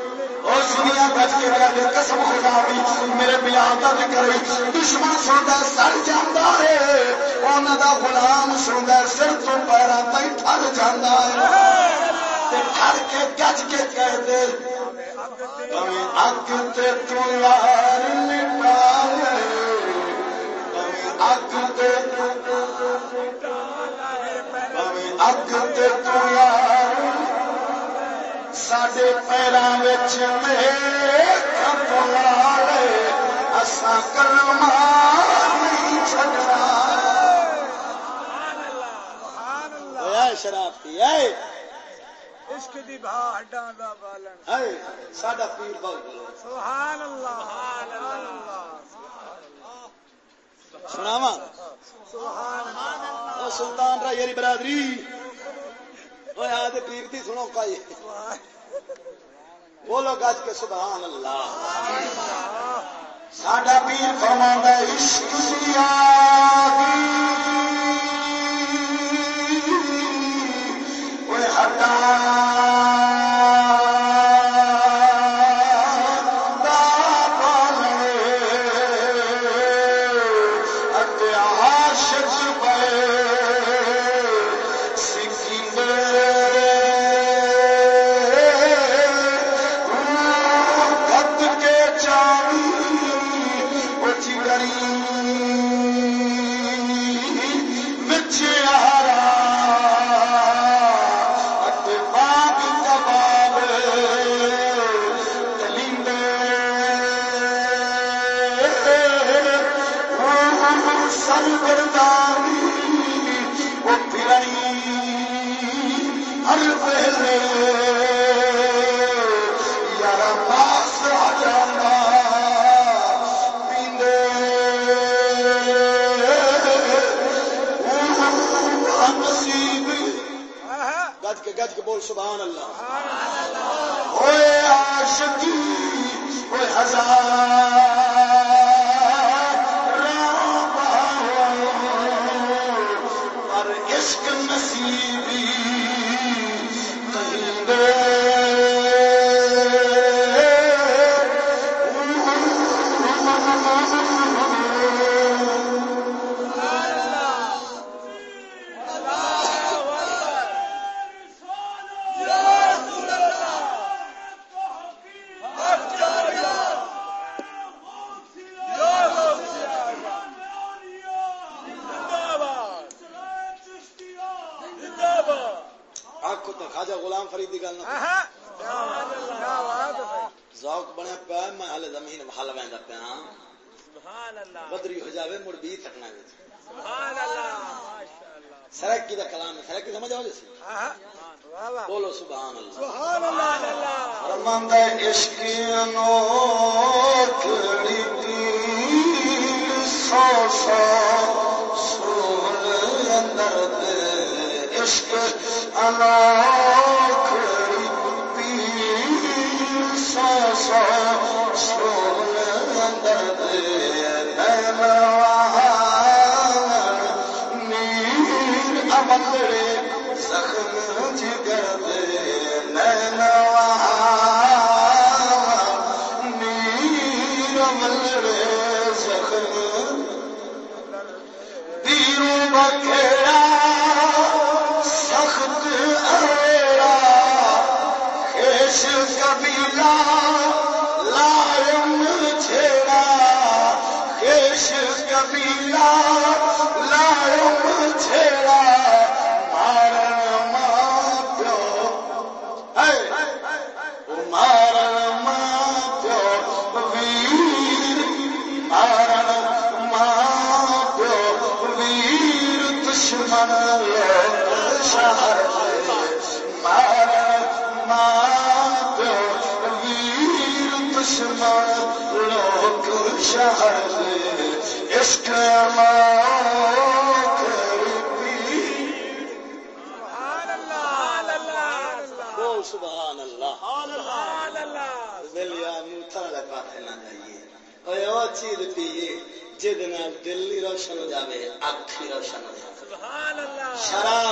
S1: کچھ سنیا بچ کے کہتے قسم خدا بھی۔ میرے بلال کا ذکر دشمن سنتا سڑ جانا ہے انہوں کا غلام سنتا سر تو پیرا تھی ٹر جانا ہے۔ ٹر کے گج کے کہہ کہتے اگ تے تو یار مٹا اگ تے اگ تے تو یار سڈے پیروں لے اصا کرم نہیں چڑنا شراب پی
S4: عشق دی بھا ہڈاں دا بالن
S1: اے ساڈا پیر بہت
S4: سبحان اللہ سبحان اللہ
S1: سناوا سبحان اللہ سلطان را برادری اوے آ تے پیر دی سنو کائی بولو گج کے سبحان اللہ۔ ساڈا پیر فرما عشق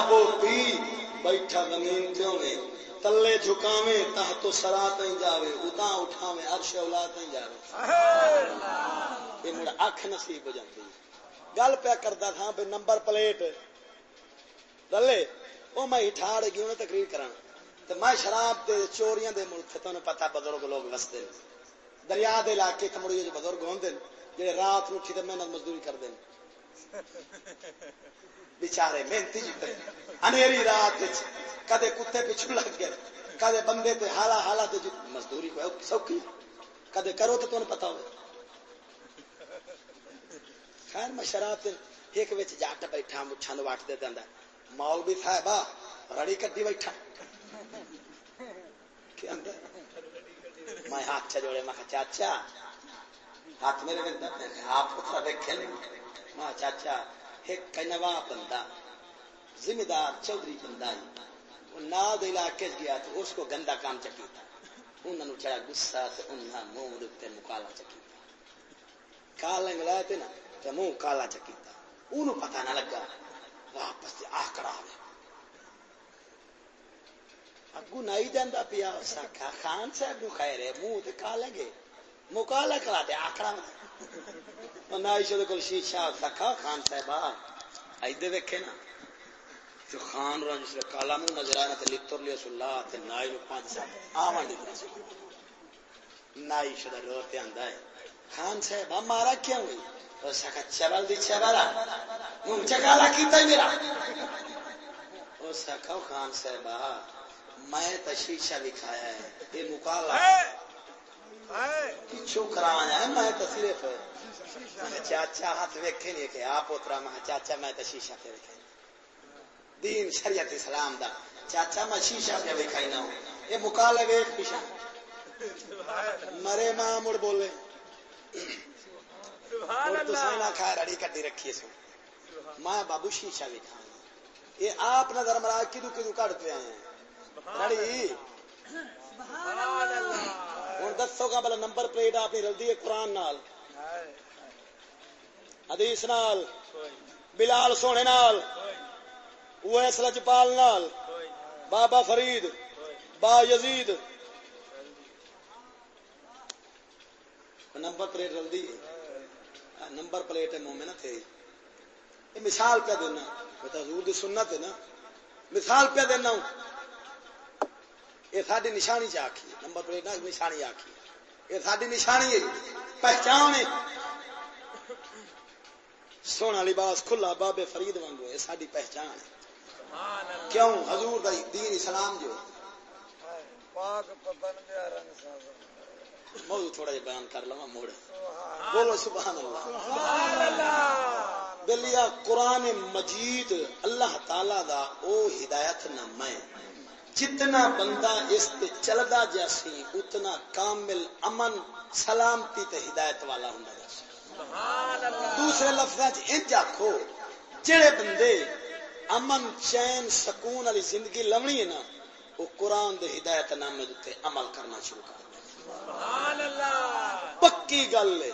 S1: شراب و پی بیٹھا زمین تے ہوے تلے جھکاوے تحت سرا تیں جاوے اتا اٹھاوے عرش اولا تیں جاوے یہ مڑ اکھ نصیب ہو جاتی گل پیا کردا تھا بے نمبر پلیٹ۔ دلے، او میں اٹھاڑ گئی انہیں تقریر کران۔ تو میں شراب دے چوریاں دے ملک تو پتا بزرگ لوگ وستے دریا دے علاقے کمڑی جو بزرگ ہوندے جڑے رات نو اٹھی تے محنت مزدوری کردے بیچارے محنتی جی انیری رات کدے کتے پیچھے لگ گئے، کدے بندے تے حالا حالا تے جی مزدوری کوئی سوکھی۔ کدے کرو تو تمہیں پتا ہو خیر میں شراب تے ایک وچ جٹ بیٹھا، مچھاں دے واٹ دے دندا مول بھی صاحبہ رڑی کٹی بیٹھا۔ کیا میں ہاتھ چا میں چاچا، ہاتھ میرے آپ پترا دیکھے میں چاچا ایک کنوا بندہ ذمہ دار چودھری بندہ ہی۔ وہ نال دے علاقے گیا تو اس کو گندا کام چکی تھا۔ انہوں نے چڑھا گسا تو انہوں منہ دے مکالا چکی تھا۔ کالا لائے تھے نا تو منہ کالا چکی تھا۔ انہوں پتہ نہ لگا۔ واپس آ کر آئے اگو نائی جانا پیا سکھا خان صاحب نو خیر ہے منہ تے کالے گے مکالا کرا دے آکڑا میں شیشہ سکھا خان صاحب ایدے ویکھے نا خان جس کالا منہ نظر آنا تے لتر لیا سلا تے نائی نو پانچ سال نائی روتے آندا ہے خان صاحب مارا کیا ہوئی اور سکھا چبل دی چبلا منہ چکالا کیتا میرا اور سکھا خان صاحب میں تو شیشہ دکھایا ہے یہ مکالا پچھو کرایا ہے؟ میں چاچا ہاتھ ویکھے نہیں کہ آپ اترا میں چاچا میں تو شیشہ پہ ویکھے دین شریعت اسلام دا۔ چاچا میں شیشہ پہ ویکھائی نہ ہوں۔ یہ مکالے ویکھ پیچھا مرے ماں مڑ بولے۔ مڑ تو سینا کھا رڑی کٹی رکھی سو۔ میں بابو شیشہ ویکھا یہ آپ نظر مرا کدو کدو کٹ پہ آئے رڑی۔ ہوں دسو گا بلا نمبر پلیٹ آپ نے رلدی ہے قرآن نال۔ حدیث نال۔ بلال سونے نال۔ اویس لجپال نال۔ بابا فرید۔ با یزید۔ نمبر پلیٹ رلدی ہے۔ نمبر پلیٹ ہے مومن تھے۔ یہ مثال پہ دینا حضور دی سنت ہے نا۔ مثال پہ دینا ہوں۔ یہ ساری نشانی چ آخی نمبر پلیٹ نشانی آخی یہ ساری نشانی ہے۔ پہچان ہے۔ سونا لباس کھلا بابے فرید وانگو یہ ساری پہچان ہے۔ کیوں؟ حضور دا دین اسلام جو۔ موضوع تھوڑا جہا بیان کر لوا موڑ۔ بولو سبحان اللہ۔ بلیا قرآن مجید اللہ تعالی دا او ہدایت نامہ ہے۔ جتنا بندہ اس پہ چلدا جیسی اتنا کامل امن سلامتی تے ہدایت والا ہوں جیسی دوسرے لفظ انج آخو جڑے بندے امن چین سکون والی زندگی لونی ہے نا وہ قرآن دے ہدایت نامے دے عمل کرنا شروع کر پکی گل ہے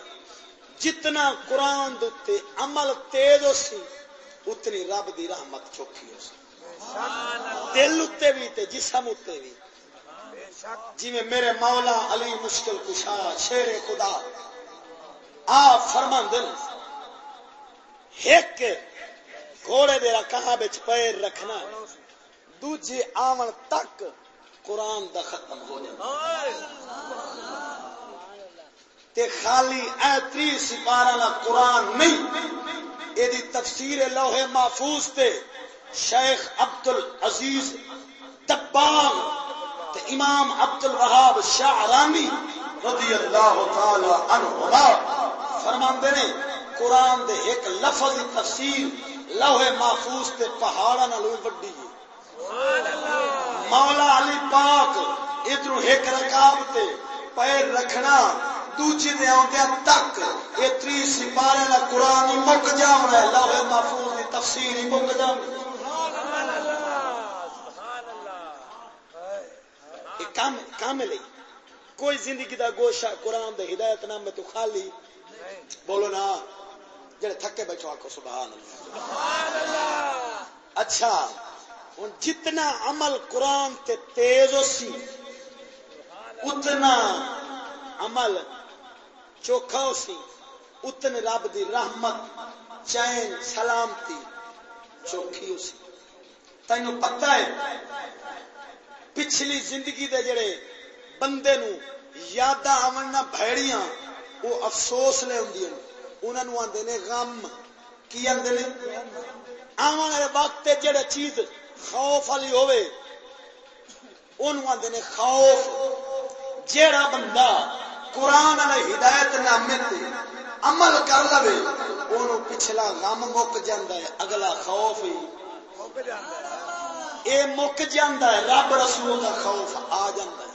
S1: جتنا قرآن دے عمل تیز ہو سی اتنی رب دی رحمت چوکھی ہو سی۔ دل اتنے بھی تے جسم اتنے بھی۔ جی میرے مولا علی مشکل کشا، شیر خدا۔ آ فرما دل ایک گھوڑے دے کہاں بچ پیر رکھنا دوجے آون تک قرآن دا ختم ہو جائے۔ تے خالی اے تری سپارہ قرآن نہیں یہ تفسیر لوہے محفوظ تے۔ شیخ عبد العزیز دباغ تے امام عبد الوہاب شاہرانی رضی اللہ تعالی عنہ فرماندے نے قرآن دے ایک لفظ تفسیر لوہے محفوظ تے پہاڑا نالو وڈی مولا علی پاک ادھر ایک رکاب تے پیر رکھنا دوجی دے آدھے تک، یہ تری سپارے کا قرآن ہی مک جاؤنا ہے لوہے محفوظ کی تفسیر ہی مک جاؤنا کام کام لئی کوئی زندگی دا گوشہ قرآن دے ہدایت نام میں تو خالی بولو نا. جڑے تھکے بیٹھو آکو سبحان اللہ. اچھا. ہوں جتنا عمل قرآن تے تیز ہو سی اتنا عمل چوکھا ہو سی اتنے رب دی رحمت چین سلامتی چوکھی ہو سی۔ تینو پتہ ہے؟ پچھلی زندگی دے جڑے بندے نو یاد آن نہ بھڑیاں وہ افسوس لے ہوں انہوں آتے نے غم۔ کی آتے نے؟ آن والے وقت جڑے چیز خوف والی ہوے انہوں آتے نے خوف۔ جیڑا بندہ قرآن والے ہدایت نامے عمل کر لے انہوں پچھلا غم مک جاندہ ہے، اگلا خوف ہی۔ مک جاندا ہے اے مک جاندہ ہے رب رسول کا خوف آ جاندہ ہے۔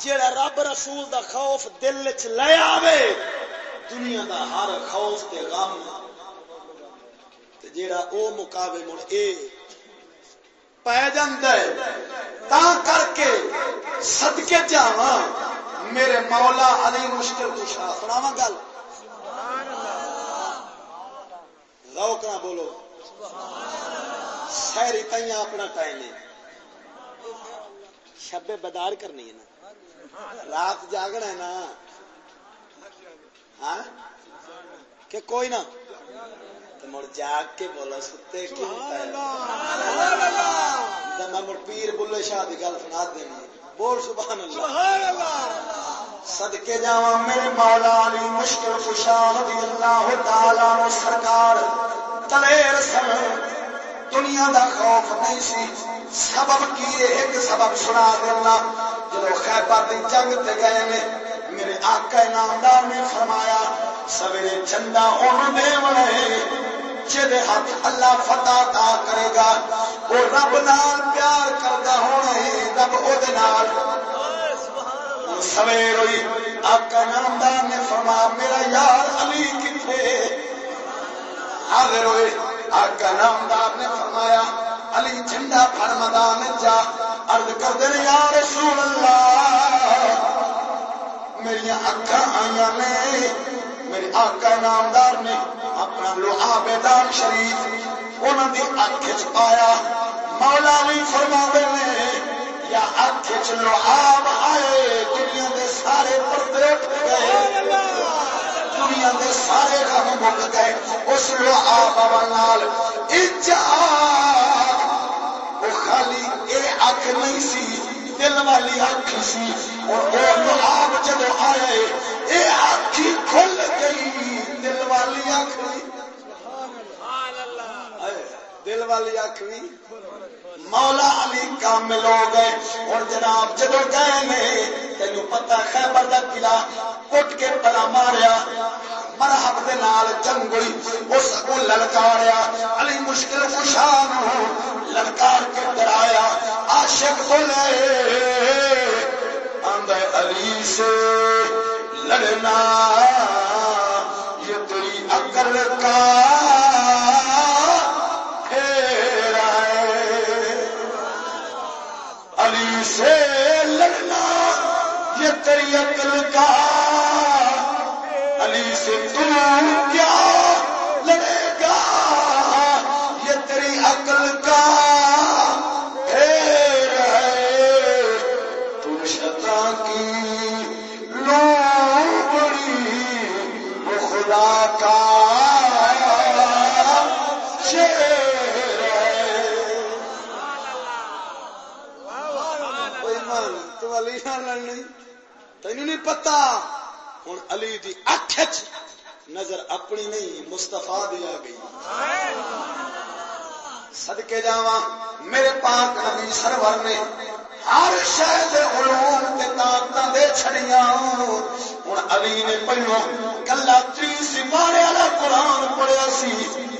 S1: جیڑا رب رسول دا خوف دل چ لے آوے دنیا دا ہر خوف تے غم۔ تے جیڑا او مقابے مڑ اے پہ جاندہ ہے تا کر کے صدقے جاواں میرے مولا علی مشکل کشا سناواں گل۔ ذوق نہ بولو۔ سہری تائیں اپنا ٹائم ہے۔ شب بدار کرنی ہے نا۔ رات جاگنا ہے نا۔ ہاں؟ کہ کوئی نہ۔ مڑ جاگ کے بولا، ستے کی میں مڑ پیر بلے شاہ کی گل سنا دینی بول سبحان اللہ۔ صدقے جاواں میرے مولا علی مشکل خوشان رضی اللہ تعالی عنہ سرکار۔ تلیر سن دنیا دا خوف نہیں سی۔ سبب کی ایک سبب سنا دینا جب خیبر دی جنگ تے گئے نے، میرے آقا نامدار نے فرمایا، سویرے چندا ان دے والے جدے ہاتھ اللہ فتح تا کرے گا وہ رب نال پیار کردا ہونا ہے رب او دے نال۔ سویر ہوئی، آقا نامدار نے فرمایا، میرا یار علی کتھے حاضر ہوئے۔ آقا نامدار نے فرمایا، علی جھنڈا پھڑ میدان جا، عرض کر دے یا رسول اللہ، میری اکھا آئی نے میرے آقا نامدار نے اپنا لوہا بیدان شریف انہوں دی اکھ چ پایا۔ مولا علی فرما نے، یا اکھ چ لوہاب آئے دنیا دے سارے پردے اٹھ گئے۔ دنیا دے سارے غم مک گئے، اس لوہاب نال اچا وہ خالی اے اکھ نہیں سی، دل والی اکھ سی۔ اور وہ لوہاب جب آئے، اے اکھ کھل گئی، دل والی اکھ نہیں۔ دل والی آخ بھی مولا علی کامل ہو گئے۔ اور جناب جدو گئے نے تین پتا خیبر کا قلعہ کٹ کے پلا ماریا۔ مرحب دے نال جنگ ہوئی، اس کو للکاریا علی مشکل خوشان ہو، للکار کے ڈرایا عاشق بولے آندے علی سے لڑنا، یہ تیری عقل کا سے لڑنا یہ تیری عقل کا علی سے تم کیا لڑے؟ تینوں نہیں پتا۔ ہوں علی دی اکھ نظر اپنی نہیں مستفا دی آ گئی۔ صدقے جاواں، میرے پاک نبی سرور نے ہر شہر علوم تے طاقتاں دے چھڑیاں۔ ہن علی نے پہلو کلا تری سپارے والا قرآن پڑھیا سی۔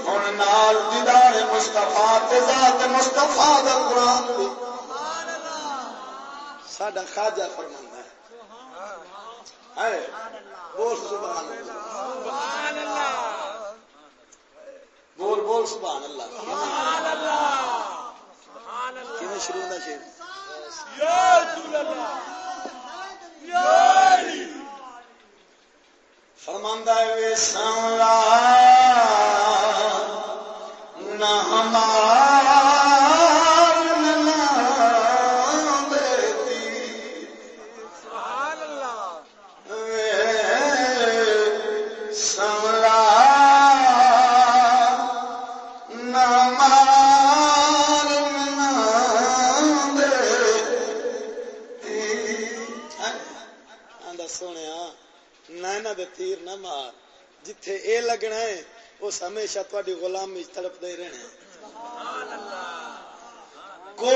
S1: ہن نال دیدار مصطفی تے ذات مصطفی دا قرآن۔ ساڈا خواجہ فرماندا بول سبحان اللہ۔ بول بول سبحان اللہ۔ کیویں شروع دا شیر؟ فرماندا ہے وے نہ ہمارا جتھے اے لگنا ہے اس ہمیشہ تاری غلامی تڑپ دے رہنا سبحان اللہ کو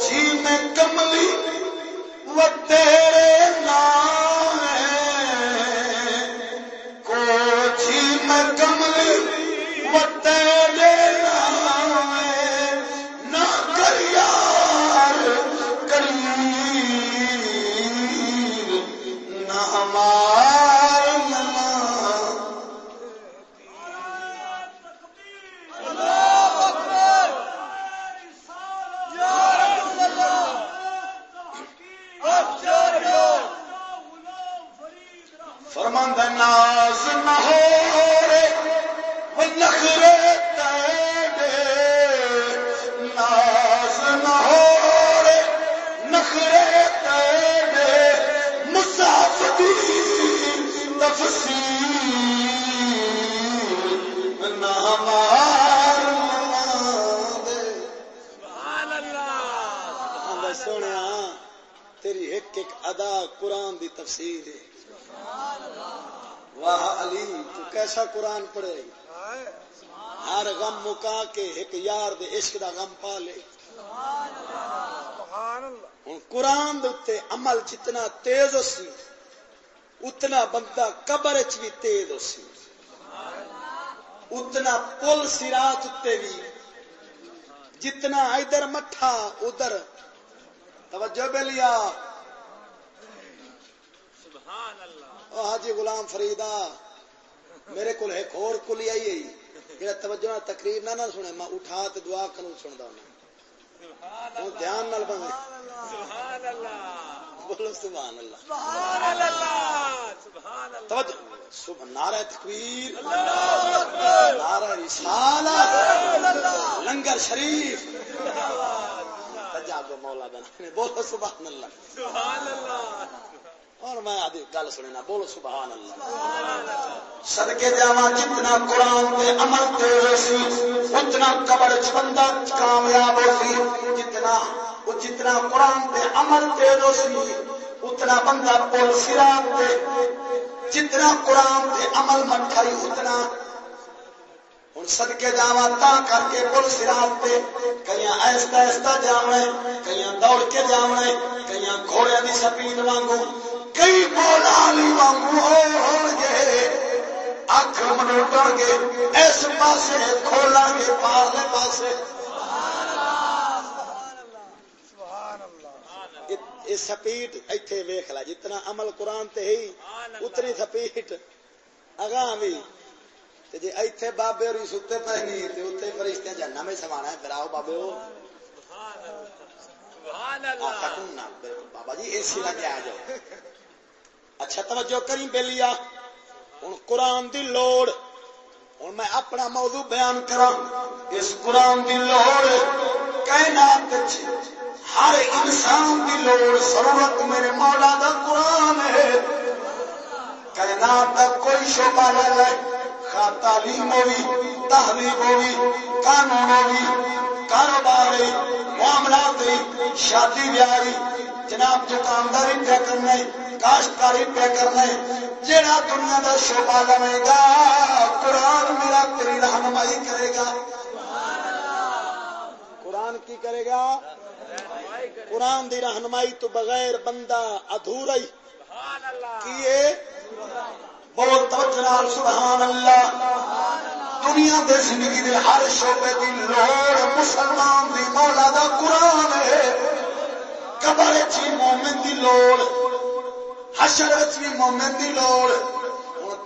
S1: جی میں کملی و بندہ قبر چ بھی تیز ہو سی۔ اتنا پل سرات اتے بھی جتنا ادھر مٹھا ادھر۔ توجہ بے لیا حاجی غلام فریدا میرے کو ایک اور کلی آئی ہے۔ جڑا توجہ تقریر نہ نہ سنے میں اٹھا تے دعا کروں سندا ہوں۔ ہوں دھیان نال بنے سبحان اللہ۔ بولو سبحان اللہ۔ سبحان اللہ سبحان اللہ۔ توجہ۔ سبحان نعرہ تکبیر اللہ اکبر۔ نعرہ رسالت لنگر شریف۔ جاگو مولا بنا بولو سبحان اللہ۔ سبحان اللہ۔ اور میں آدھی گل سننا بولو سبحان اللہ۔ سدکے جاوا جتنا قرآن کے عمل تیز سی اتنا قبر چ بندہ کامیاب ہو سی جتنا وہ جتنا قرآن کے عمل تیز ہو سی اتنا بندہ پول سرات دے جتنا قرآن کے عمل مٹھائی اتنا۔ ہوں سدکے جا کر کے پل سرات پہ کئی ایستا ایستا جامنا کئی دوڑ کے جامنا کئی گھوڑے کی سپیڈ وانگو۔ کئی بولا وانگو ہو گے اک منوٹ گے۔ اس پاسے کھولا گے پارلے پاسے۔ سپیٹ اتنے ویخ لا جتنا عمل قرآن تے ہی اتنی سپیٹ۔ اگاں بھی جی ایتھے بابے اور ستے پہ نہیں اتنے فرشتے جانا میں سمانا ہے پھر آؤ بابے بابا جی اے سی لگے آ جاؤ اچھا توجہ کریں بے لیا ہوں قرآن دی لوڑ۔ ہوں میں اپنا موضوع بیان کرا اس قرآن دی لوڑ کائنات ہر انسان دی لوڑ، ضرورت میرے مولا دا قرآن ہے۔ کائنات دا کوئی شعبہ لے لے تعلیم ہوگی تحریر ہوگی قانون ہوگی کاروبار معاملات شادی بیاہ جناب دکانداری پہ کرنا کاشتکاری پہ کرنا جہاں دنیا کا شوبہ لوے گا، قرآن میرا تیری رہنمائی کرے گا۔ قرآن کی کرے گا؟ قرآن دی رہنمائی تو بغیر بندہ ادھورا ہی۔ کیے بہت توجہ سبحان اللہ دنیا دے زندگی دے ہر شعبے دی لوڑ مسلمان دی مولا دا قرآن ہے۔ قبر چی مومن دی لوڑ حشر بھی مومن دی لوڑ۔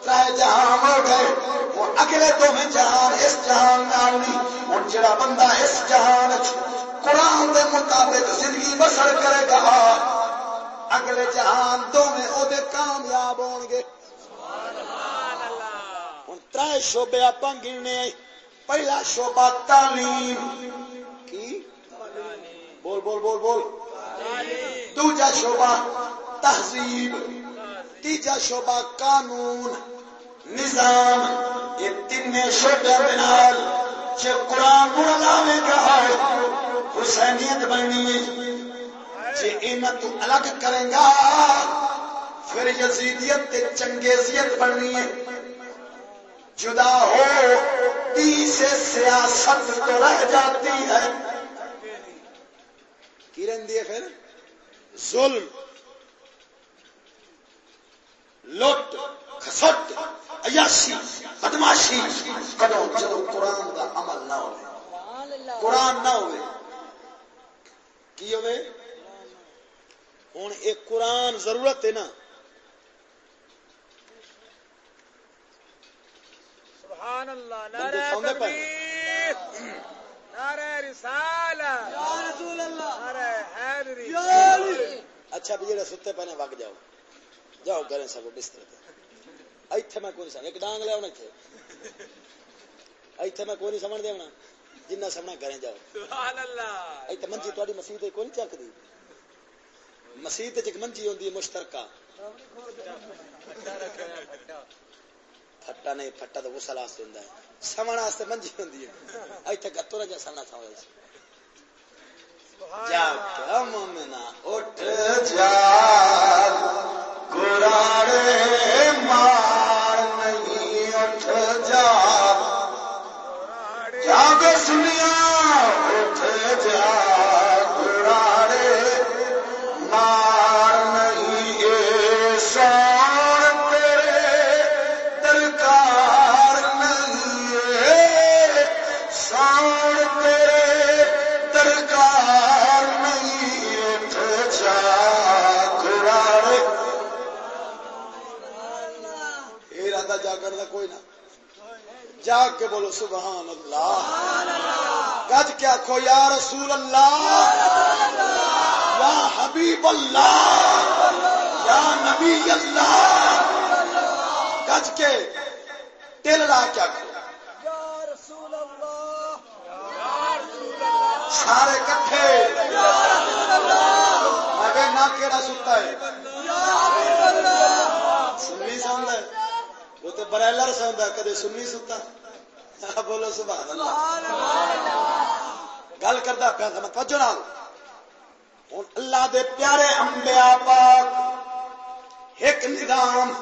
S1: تر جہان ہو گئے وہ اگلے دو میں جہان اس جہان نال نہیں ہوں جڑا بندہ اس جہان قرآن دے مطابق زندگی بسر کرے گا۔ اگلے جہان دو میں وہ کامیاب ہو گے۔ تر شعبے آپ گننے پہلا شعبہ تعلیم۔ کی؟ بول بول بول بول۔ دوجا شعبہ تہذیب۔ تیجا شعبہ قانون۔ نظام۔ یہ تین شعبے بنال۔ قرآن لاوے گا۔ حسینیت بننی جی ان الگ کرے گا، پھر یزیدیت تے چنگیزیت بننی ہے۔ جدا ہو تی سے سیاست تو رہ جاتی ہے۔ کی رہی ہے پھر ظلم، لٹ خسٹ عیاشی، بدماشی۔ کدو جدو قرآن کا عمل نہ ہو قرآن نہ ہوئے۔ کی ہوئے؟ ہوں ایک قرآن ضرورت ہے نا۔
S4: سبحان اللہ نعرہ تکبیر نعرہ رسالہ یا رسول اللہ۔ نعرہ حیدری۔
S1: اچھا بھی ستے پنے وگ جاؤ۔ جاؤ کریں سب بستر تے ایتھے میں کوئی سمجھ ایک ڈانگ لے اونا ایتھے۔ ایتھے میں کوئی نہیں سمجھ دے اونا جنہ سمنا کریں جاؤ
S4: سبحان اللہ
S1: ایتھے منجی تواڈی مسجد کوئی نہیں چک دی مسجد تے منجی ہوندی ہے مشترکہ پھٹا نہیں پھٹا تو غسل واسطے ہوندا ہے سمن واسطے منجی ہوندی ہے ایتھے گتو جا سمنا سمجھ جا کیا مومنا اٹھ جا قرآن مار نہیں اٹھ جا جاگ سنیا اٹھ جا۔ جاگ کے بولو سبحان اللہ۔ گج کیا کھو یا رسول اللہ۔ یا حبیب اللہ۔ یا نبی اللہ۔ گج کے دل را کیا کھو۔ سارے کٹھے۔ میں نہ کہڑا ستا ہے۔ سنی سوندا ہے۔ وہ تو برائلر سوندا ہے کدے سنی ستا ہاں، بولو سبحان اللہ۔ گل کردا پیا میں توجہ نال۔ اللہ دے پیارے انبیاء پاک ایک نظام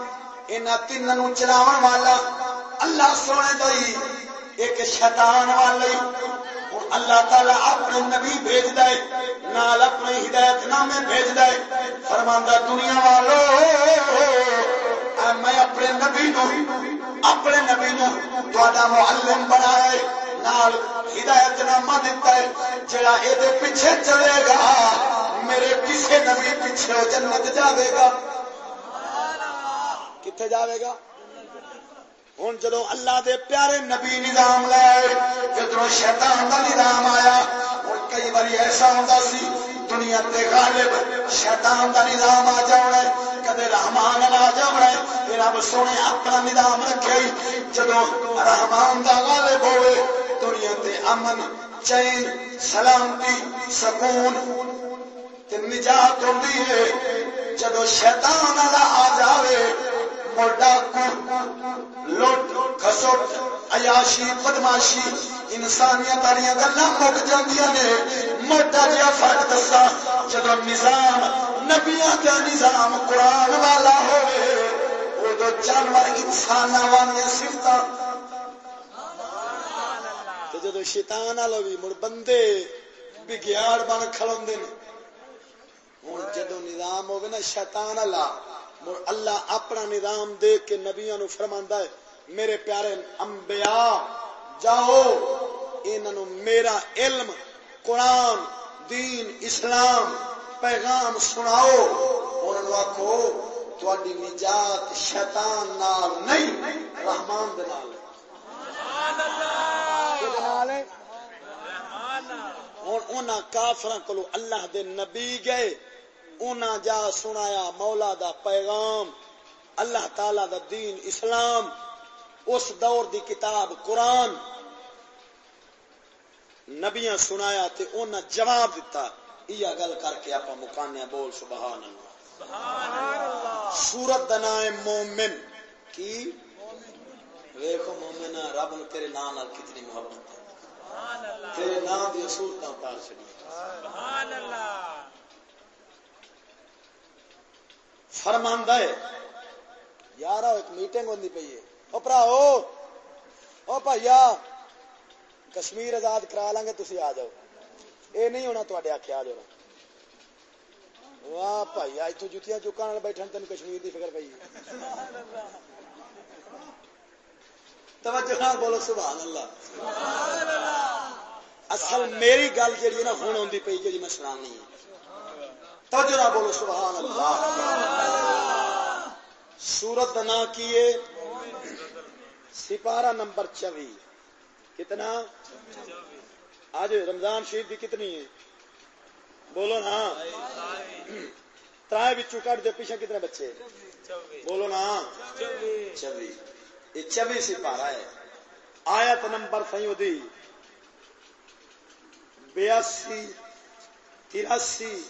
S1: انہاں تینوں نوں چلاون والا اللہ سونے دئی ایک شیطان والے اللہ تعالی اپنے نبی بھیج دے نال اپنے ہدایت نامے بھیج دے فرماندا دنیا والو میں اپنے نبی نو اپنے نبی نو معلم بنایا نال ہدایت نامہ دیتا ہے، جڑا اے دے پیچھے چلے گا، میرے کسے نبی پیچھے جنت جاوے گا۔ کتنے جاوے گا؟ ہوں جدو اللہ دے پیارے نبی نظام لائے جدو شیطان کا نظام آیا ہوں کئی بار ایسا ہوتا سی، دنیا تے غالب شیطان کا نظام آ جانا کدے رحمان آ جانا یہ رب سونے اپنا نظام رکھے جدو رحمان کا غالب ہوئے، دنیا تے امن، چین، سلامتی، سکون نجات ہوتی ہے۔ جدو شیطان آ جائے لوٹ خسوٹ عیاشی، بدماشی، انسانیت والی گلا مک جاندیاں نے۔ موٹا جہا فرق دسا جب نظام نبیا کا نظام قرآن والا ہوئے ادو جانور انسان والی سفت جدو شیطان والو بھی مڑ بندے بگیاڑ بن کھلو ہوں جدو نظام ہوگا نا شیطان اللہ اللہ اپنا نظام دے کے نبیا نو فرما ہے، میرے پیارے انبیاء، جاؤ انہوں میرا علم، قرآن، دین، اسلام پیغام سناؤ انہوں آخو تھی نجات شیطان نال نہیں رحمان دال ہوں کافر کو اللہ! دے نبی گئے اونا جا سنایا مولا دا پیغام اللہ تعالی دا دین اسلام اس دور دی کتاب قرآن۔ نبیاں سنایا تے اونا جواب دیتا یہ گل کر کے آپ مکانے بول سبحان اللہ۔ سورت دنا مومن۔ کی؟ ویکو مومن رب نے تیرے نام کتنی محبت تیرے نام دیا سورتیں پار چڑی فرماندہ ہے یار ایک میٹنگ ہوتی پی ہے۔ او او بھائی کشمیر آزاد کرا لیں گے تھی آ جاؤ۔ یہ نہیں ہونا تے آخیا آ جانا واہ بھائی اتو جتیاں چکا بیٹھے تین کشمیر کی فکر پی توجہ بولو سبحان اللہ اصل میری گل جی نا جی میں سنانی ہے توجہ بولو سبحان اللہ سورت نا کیے سپارہ نمبر چوی کتنا آج رمضان شریف کی کتنی ہے؟ بولو نا۔ ترائے بچوں کٹ دے پیچھے کتنے بچے؟ بولو نا۔ چوی یہ چوی سپارہ ہے۔ آیت نمبر سی بیاسی تراسی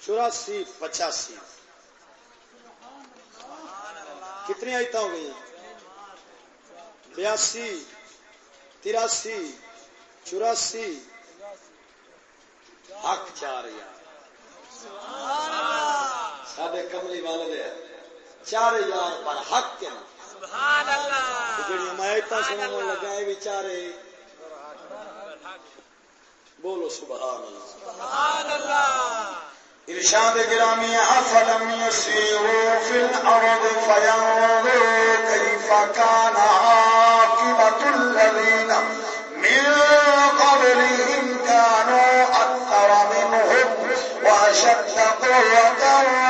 S1: چوراسی پچاسی۔ کتنی آیت ہو گئی؟ بیاسی تراسی چوراسی حق چار ہزار سارے کملی والے چار ہزار پر حق جی میں سنا لگا یہ بھی چارے۔ بولو سبحان اللہ۔ ارشاد گرامی افلم الارض قبلهم كانوا أكثر منهم وأشد قوة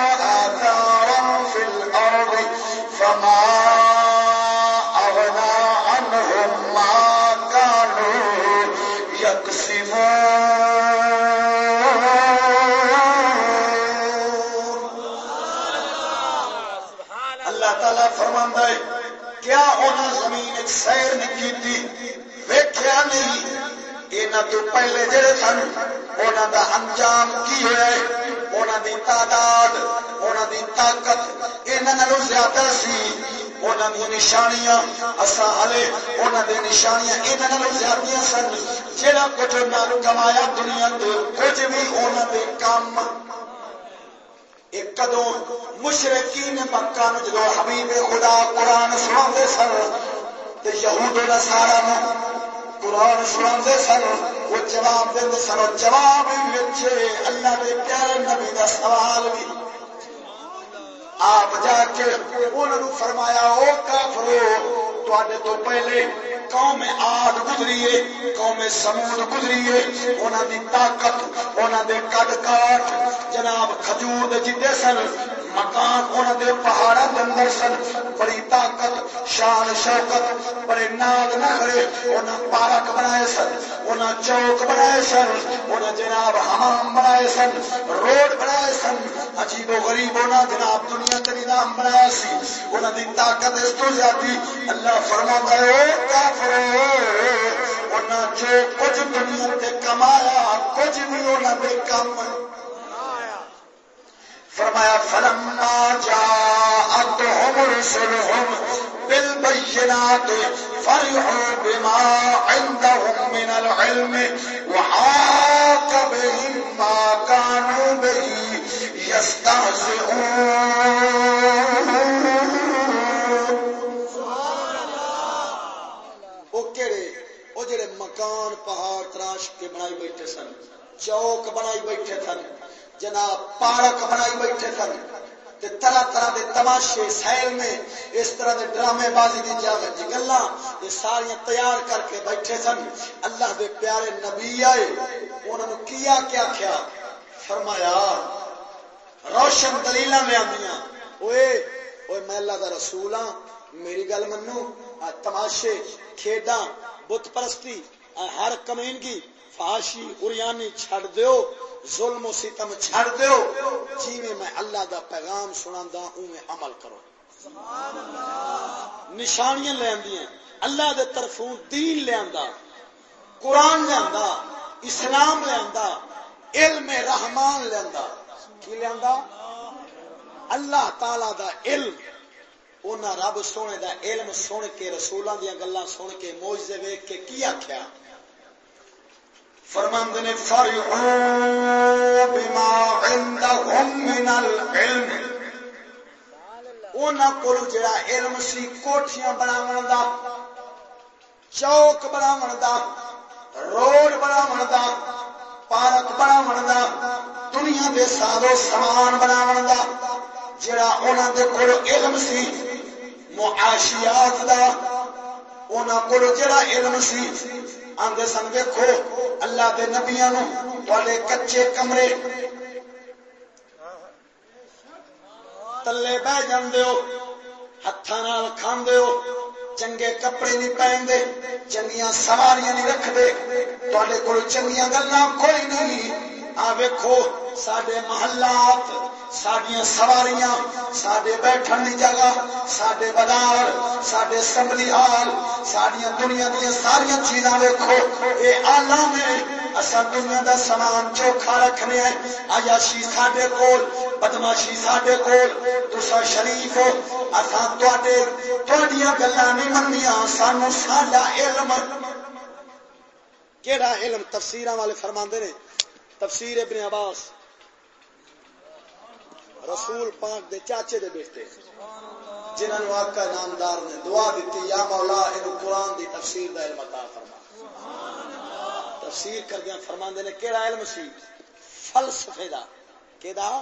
S1: یہاں تو پہلے جڑے سن انہوں دا انجام کی ہے؟ انہوں دی تعداد انہوں دی طاقت یہاں زیادہ سی انہوں دی نشانیاں۔ اصا ہلے انہوں دی نشانیاں یہاں زیادہ سن۔ جہاں کچھ انہوں کمایا دنیا تو کچھ بھی انہوں دے کام۔ کدو مشرقی نے مکہ جدو حبیب خدا قرآن سنا سن یہود سارا قرآن سنا سن، وہ جواب دے سن، جواب اللہ کے پیارے نبی کا سوال بھی۔ آپ جا کے انہوں فرمایا وہ کافرو تے تو پہلے قوم آد گزریے، قوم سمود گزریے انہوں دی طاقت انہوں دے کد کاٹ۔ جناب کھجور دے جدے سن مکان انہوں دے پہاڑا اندر سن۔ بڑی طاقت، شان، شوکت، بڑے ناگ نخرے انہوں پارک بنائے سن انہوں چوک بنائے سن انہوں جناب حمام بنائے سن، روڈ بنائے سن۔ عجیب و غریب انہوں جناب دنیا کے نظام بنایا سی۔ انہوں دی طاقت اس تو زیادہ اللہ فرما ہے جو کچھ دنیا تے کمایا، کچھ بھی انہوں نے کم فرمایا، فلما جاءتهم رسلهم بالبينات فرحوا بما عندهم من العلم وحاق بهم ما كانوا به يستهزئون۔ جڑے مکان، پہاڑ، تراش کے بنائی بیٹھے سن، چوک بنائی بیٹھے سن۔ جناب پارک بنائی بیٹھے سن طرح طرح دے تماشے، سیل میں اس طرح دے ڈرامے بازی دی جی گلا یہ ساری تیار کر کے بیٹھے سن۔ اللہ دے پیارے نبی آئے۔ انہوں نے کیا کیا کیا فرمایا، روشن دلیل لیا میں اللہ کا رسول ہاں۔ میری گل منو تماشے کھیڈا بت پرستی ہر کمین کی فاشی اریانی چھڑ دیو۔ ظلم و ستم چھڑ دیو۔ جی میں اللہ دا پیغام سنا دا میں عمل کرو۔ نشانیاں لے آدی اللہ دے طرفوں دین لے آندا قرآن لے آندا اسلام لے آندا علم رحمان لے آندا۔ کی لے آندا؟ اللہ تعالی دا علم۔ انہاں رب سونے دا علم سن کے رسولاں دیا گلاں سن کے موجزے ویکھ کے کی آکھیا؟ فرمند نے فرحوا بما عندهم من العلم۔ انہاں کول جڑا علم سی، کوٹھیاں بناون دا، چوک بناون دا، روڈ بناون دا، پارک بناون دا، دنیا دے سادو سامان بناون دا، جڑا انہاں دے کول علم سی، معاشیات دا، انہاں کول جڑا علم سی آندے سن ویکھو اللہ دے نبیاں نو کچے کمرے۔ تلے بہ جاندے ہو، ہتھاں نال کھاندے ہو، چنگے کپڑے نہیں پہندے چنگیاں سواریاں نہیں رکھدے، تواڈے کول چنگیاں گلاں کوئی نہیں۔ آ ویکھو سڈے محلات سڈیا سواریاں سڈے بیٹھن کی جگہ سڈے بازار سڈے اسمبلی ہال سڈیا دنیا دیا ساریا چیزاں ویکو یہ آلہ میں اصا دنیا دا سامان چوکھا رکھنے ہیں۔ آیاشی سڈے کول، بدماشی سڈے کول تسا شریف ہو اصا تڈیا گلا نہیں منیا سانو ساڈا علم کہڑا علم تفسیر والے فرما نے؟ تفسیر ابن عباس رسول پاک دے چاچے دے بیٹے جنہوں نے آقا نامدار نے دعا دیتی یا مولا ان قرآن دی تفسیر دا علم عطا فرما۔ تفسیر کر دیا فرما نے، کیڑا علم سی؟ فلسفے دا۔ کہ دا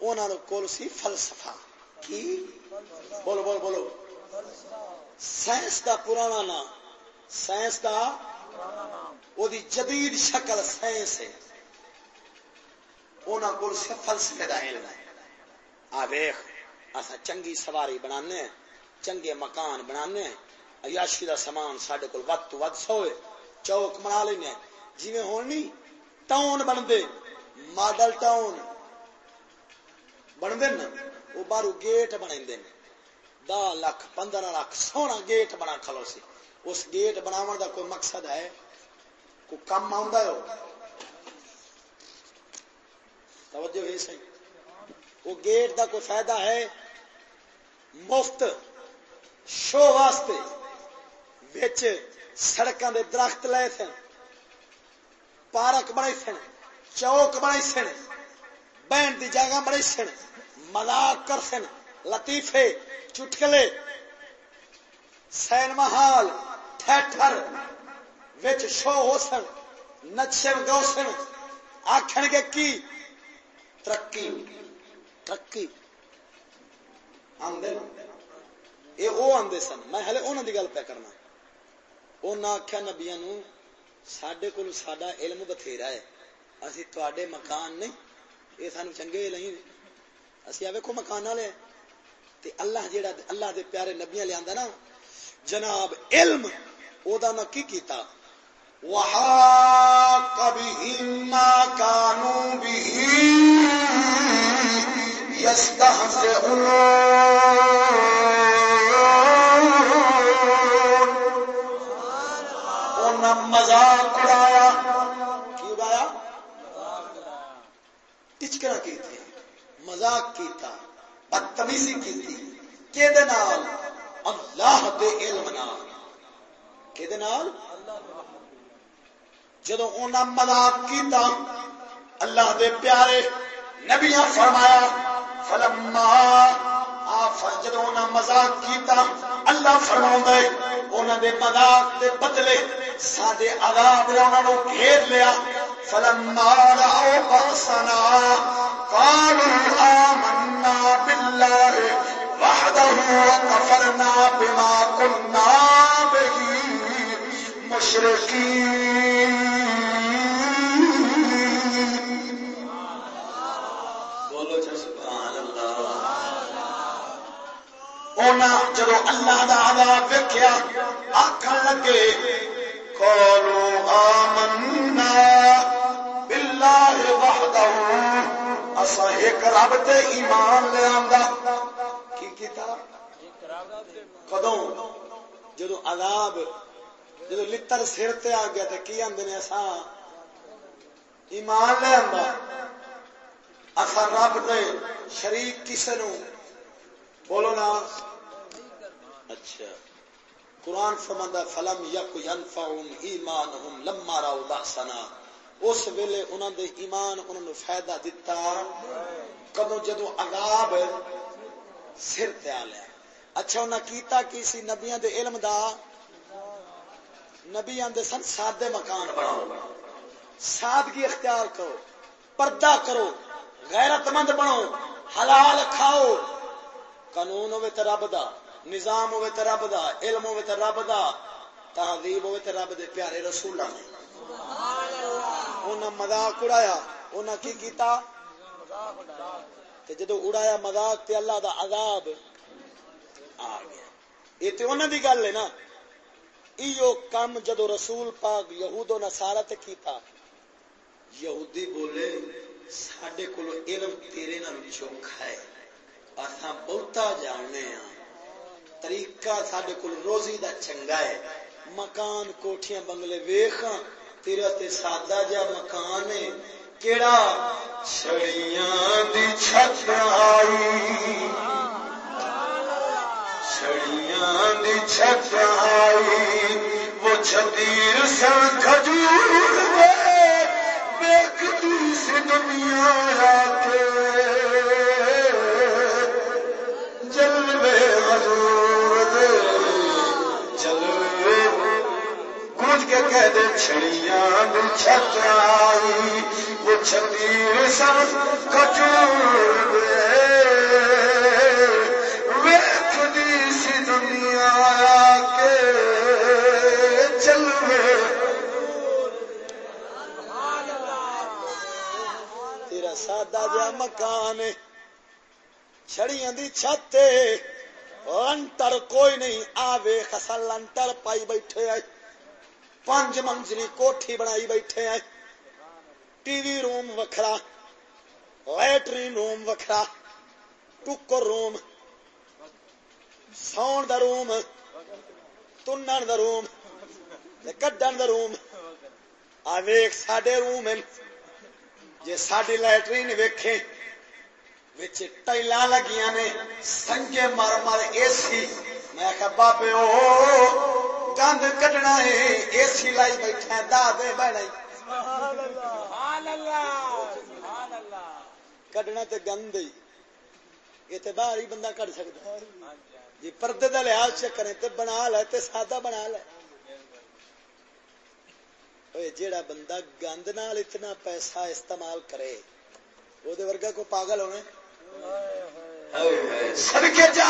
S1: انہوں نے کول سی فلسفہ۔ کی؟ بولو بولو بولو۔ سائنس دا پرانا نام۔ سائنس دا وہ جدید شکل سائنس ہے انہوں کو فلسفے کا علم ہے آ ویخ اصا چنگی سواری بنانے چنگے مکان بنانے عیاشی دا سامان سڈے کو ود تو ود سوئے چوک بنا لینا جی ہونی ٹاؤن بنتے ماڈل ٹاؤن بنتے نا وہ باہر گیٹ بنا دہ لاکھ پندرہ لاکھ سونا گیٹ بنا کھلو سی اس گیٹ بناو دا کوئی مقصد ہے کوئی کم آ توجہ ہے صحیح۔ وہ گیٹ دا کوئی فائدہ ہے؟ مفت، شو واسطے بچ سڑکوں دے درخت لائے سن، پارک بنائی سن، چوک بنائی سن، بہن دی جگہ بنائی سن ملاق کر سن، لطیفے، چٹکلے، سینما ہال، تھیٹر وچ شو ہو سن نچن گو سن۔ آخر گے کی؟ ترقی۔ ترقی۔ آدھے یہ وہ آدھے سن۔ میں ہلے انہوں کی گل پہ کرنا۔ انہیں آخیا نبیا نو سڈے کو سڈا علم بتھیرا ہے۔ اسی تے مکان نہیں یہ سانو چنگے نہیں اسی آ ویکو مکان والے۔ تے اللہ جیڑا، اللہ دے پیارے نبیاں لیا نا، جناب علم، او دا نہ کی کیتا؟ وحاق بهم ما كانوا به يستهزئون. انہاں مذاق اڑایا. کی اڑایا؟ ٹچکرا کی تھی مذاق کیتا، بدتمیزی کی تھی کہ اللہ دے علم نال. کہ اللہ جدو انہیں مذاق کیتا، اللہ دے پیارے نبیاں فرمایا، فلما جدو انہیں مذاق کیتا، اللہ فرما انہوں دے مذاق دے بدلے سارے عذاب نے انہوں گھیر لیا، فلما رأوا بأسنا، قالوا آمنا بالله وحده وكفرنا بما كنا به. مشركين جی، جدو اللہ دا عذاب ویکیا آخر لگے کولو آمنا باللہ وحدہ۔ اسا ایک رب تے ایمان لے آندا۔ کی کیتا؟ کدوں؟ جدو عذاب جدو لتر سر تے آ گیا تے کی آندے نے اسا ایمان لے آندا اسا رب دے شریک کسے نو بولو نا اچھا قرآن فرماندہ فلم یک ینفعهم ایمانهم لما راو بحثنا اس ویلے انہوں دے ایمان انہوں نے فائدہ دیتا کدو جدو عذاب سر تے آ لیا اچھا انہاں کیتا کسی نبیاں دے علم دا نبیاں دے سن، سادے مکان بناؤ۔ سادگی اختیار کرو، پردہ کرو غیرت مند بنو، حلال کھاؤ۔ قانون ہوے تے رب دا، نظام ہوے تے رب دا، علم ہوے تے رب دا، تہذیب ہوے تے رب دے پیارے رسولاں نے سبحان اللہ انہاں مذاق اڑایا، انہاں کی کیتا؟ تے جدو اڑایا مذاق تے اللہ دا عذاب آ گیا۔ یہ تے انہاں دی گل ہے نا ایو کم جدو رسول پاک یہود و نصارا تے کیتا۔ یہودی بولے ساڈے کولو علم تیرے نال چوکھا ہے۔ اساں بہتا جاننے ہاں۔ طریقہ سڈے کو روزی دا چنگا ہے۔ مکان کوٹیاں بنگلے ویخاں تیرا تے سادہ جا مکان ہے۔ کیڑا؟ چھڑیاں دی چھت آئی۔ چھڑیاں دی چھت آئی، وہ چھتیر سن کھجور دے بیکتی سی دنیا آتے کے کہہ دے، چھڑیاں چھت آئی، وہ چھتیر سب کچور ویخ سادہ مکان۔ چھڑیاں دی چھت لنٹر کوئی نہیں۔ آوے خسا لنٹر پائی بیٹھے آئے۔ پانچ منزلی کوٹھی بنائی بیٹھے ہیں ٹی وی روم وکھرا۔ لیٹرین روم وکھرا۔ ٹکر روم۔ ساؤن دا روم۔ تنن دا روم۔ کڈن دا روم۔ آ ویخ ساڈے روم جی ساری لٹرین ویکھے ٹائل لگیاں نے سنجے مر مر اے سی۔ میں کہ بابے او گند کڈنا ہے اے سی لائی بیٹھا دا دے بہنا کڈنا تے گند ہی یہ تے باہر ہی بندہ کڈ سکتا جی پردے کا لحاظ چکرے تے بنا لے تے سادہ بنا لے۔ جیڑا بندہ گند نال اتنا پیسہ استعمال کرے وہ ورگا کو پاگل ہونے سڑکے جا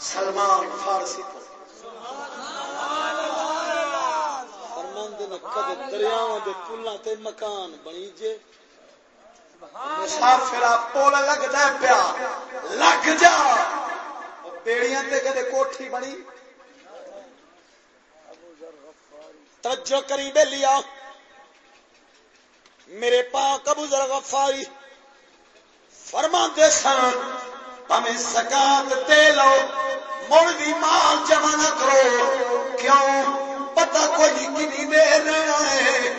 S1: سلمان فارسی کو دریاواں دے پلاں تے مکان بنی جے۔ مسافر پول لگتا پیا۔ لگ جا! بیڑیاں تے کدے کوٹھی بنی۔ توجہ کری بے لیا میرے پاک ابو ذر غفاری۔ فرما دے سن پمیں سکات دے لو مڑ بھی مال جمع نہ کرو۔ کیوں؟ پتا کوئی کنی دیر رہنا ہے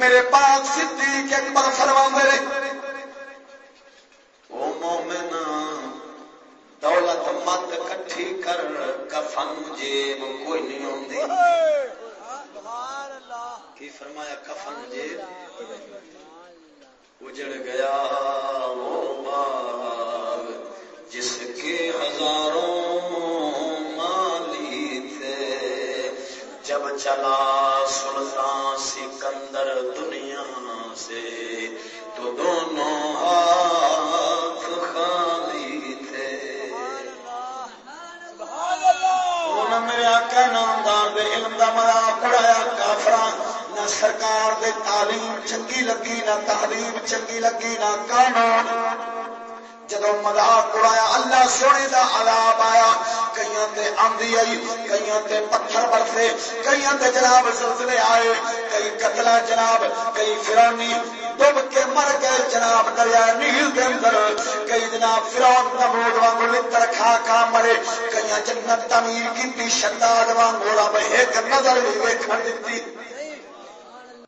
S1: میرے پاس صدیق اکبر فرما او مومن دولت مت کٹھی کر کفن جیب کوئی نہیں ہوندی کی فرمایا کفن جیب؟ اجڑ گیا وہ باغ جس کے ہزاروں جب چلا سلطان سکندر دنیا سے تو دونوں ہاتھ خالی تھے۔ نامدار دے علم دا مرا پڑھایا کافرا نہ سرکار دے تعلیم چنگی لگی نہ تعلیم چنگی لگی نہ قانون جدو مذاق اڑایا، اللہ سونے دا عذاب آیا کئی تے آندھی آئی کئی تے پتھر برسے کئی تے جناب سلسلے آئے، کئی قتل جناب، کئی فرونی ڈب کے مر گئے جناب دریا نیل کے اندر، کئی جناب فرون نمود وانگ لتر کھا کھا مرے کئی جنت تعمیر کی شداد وانگ رب ایک نظر بھی ویکھن دیتی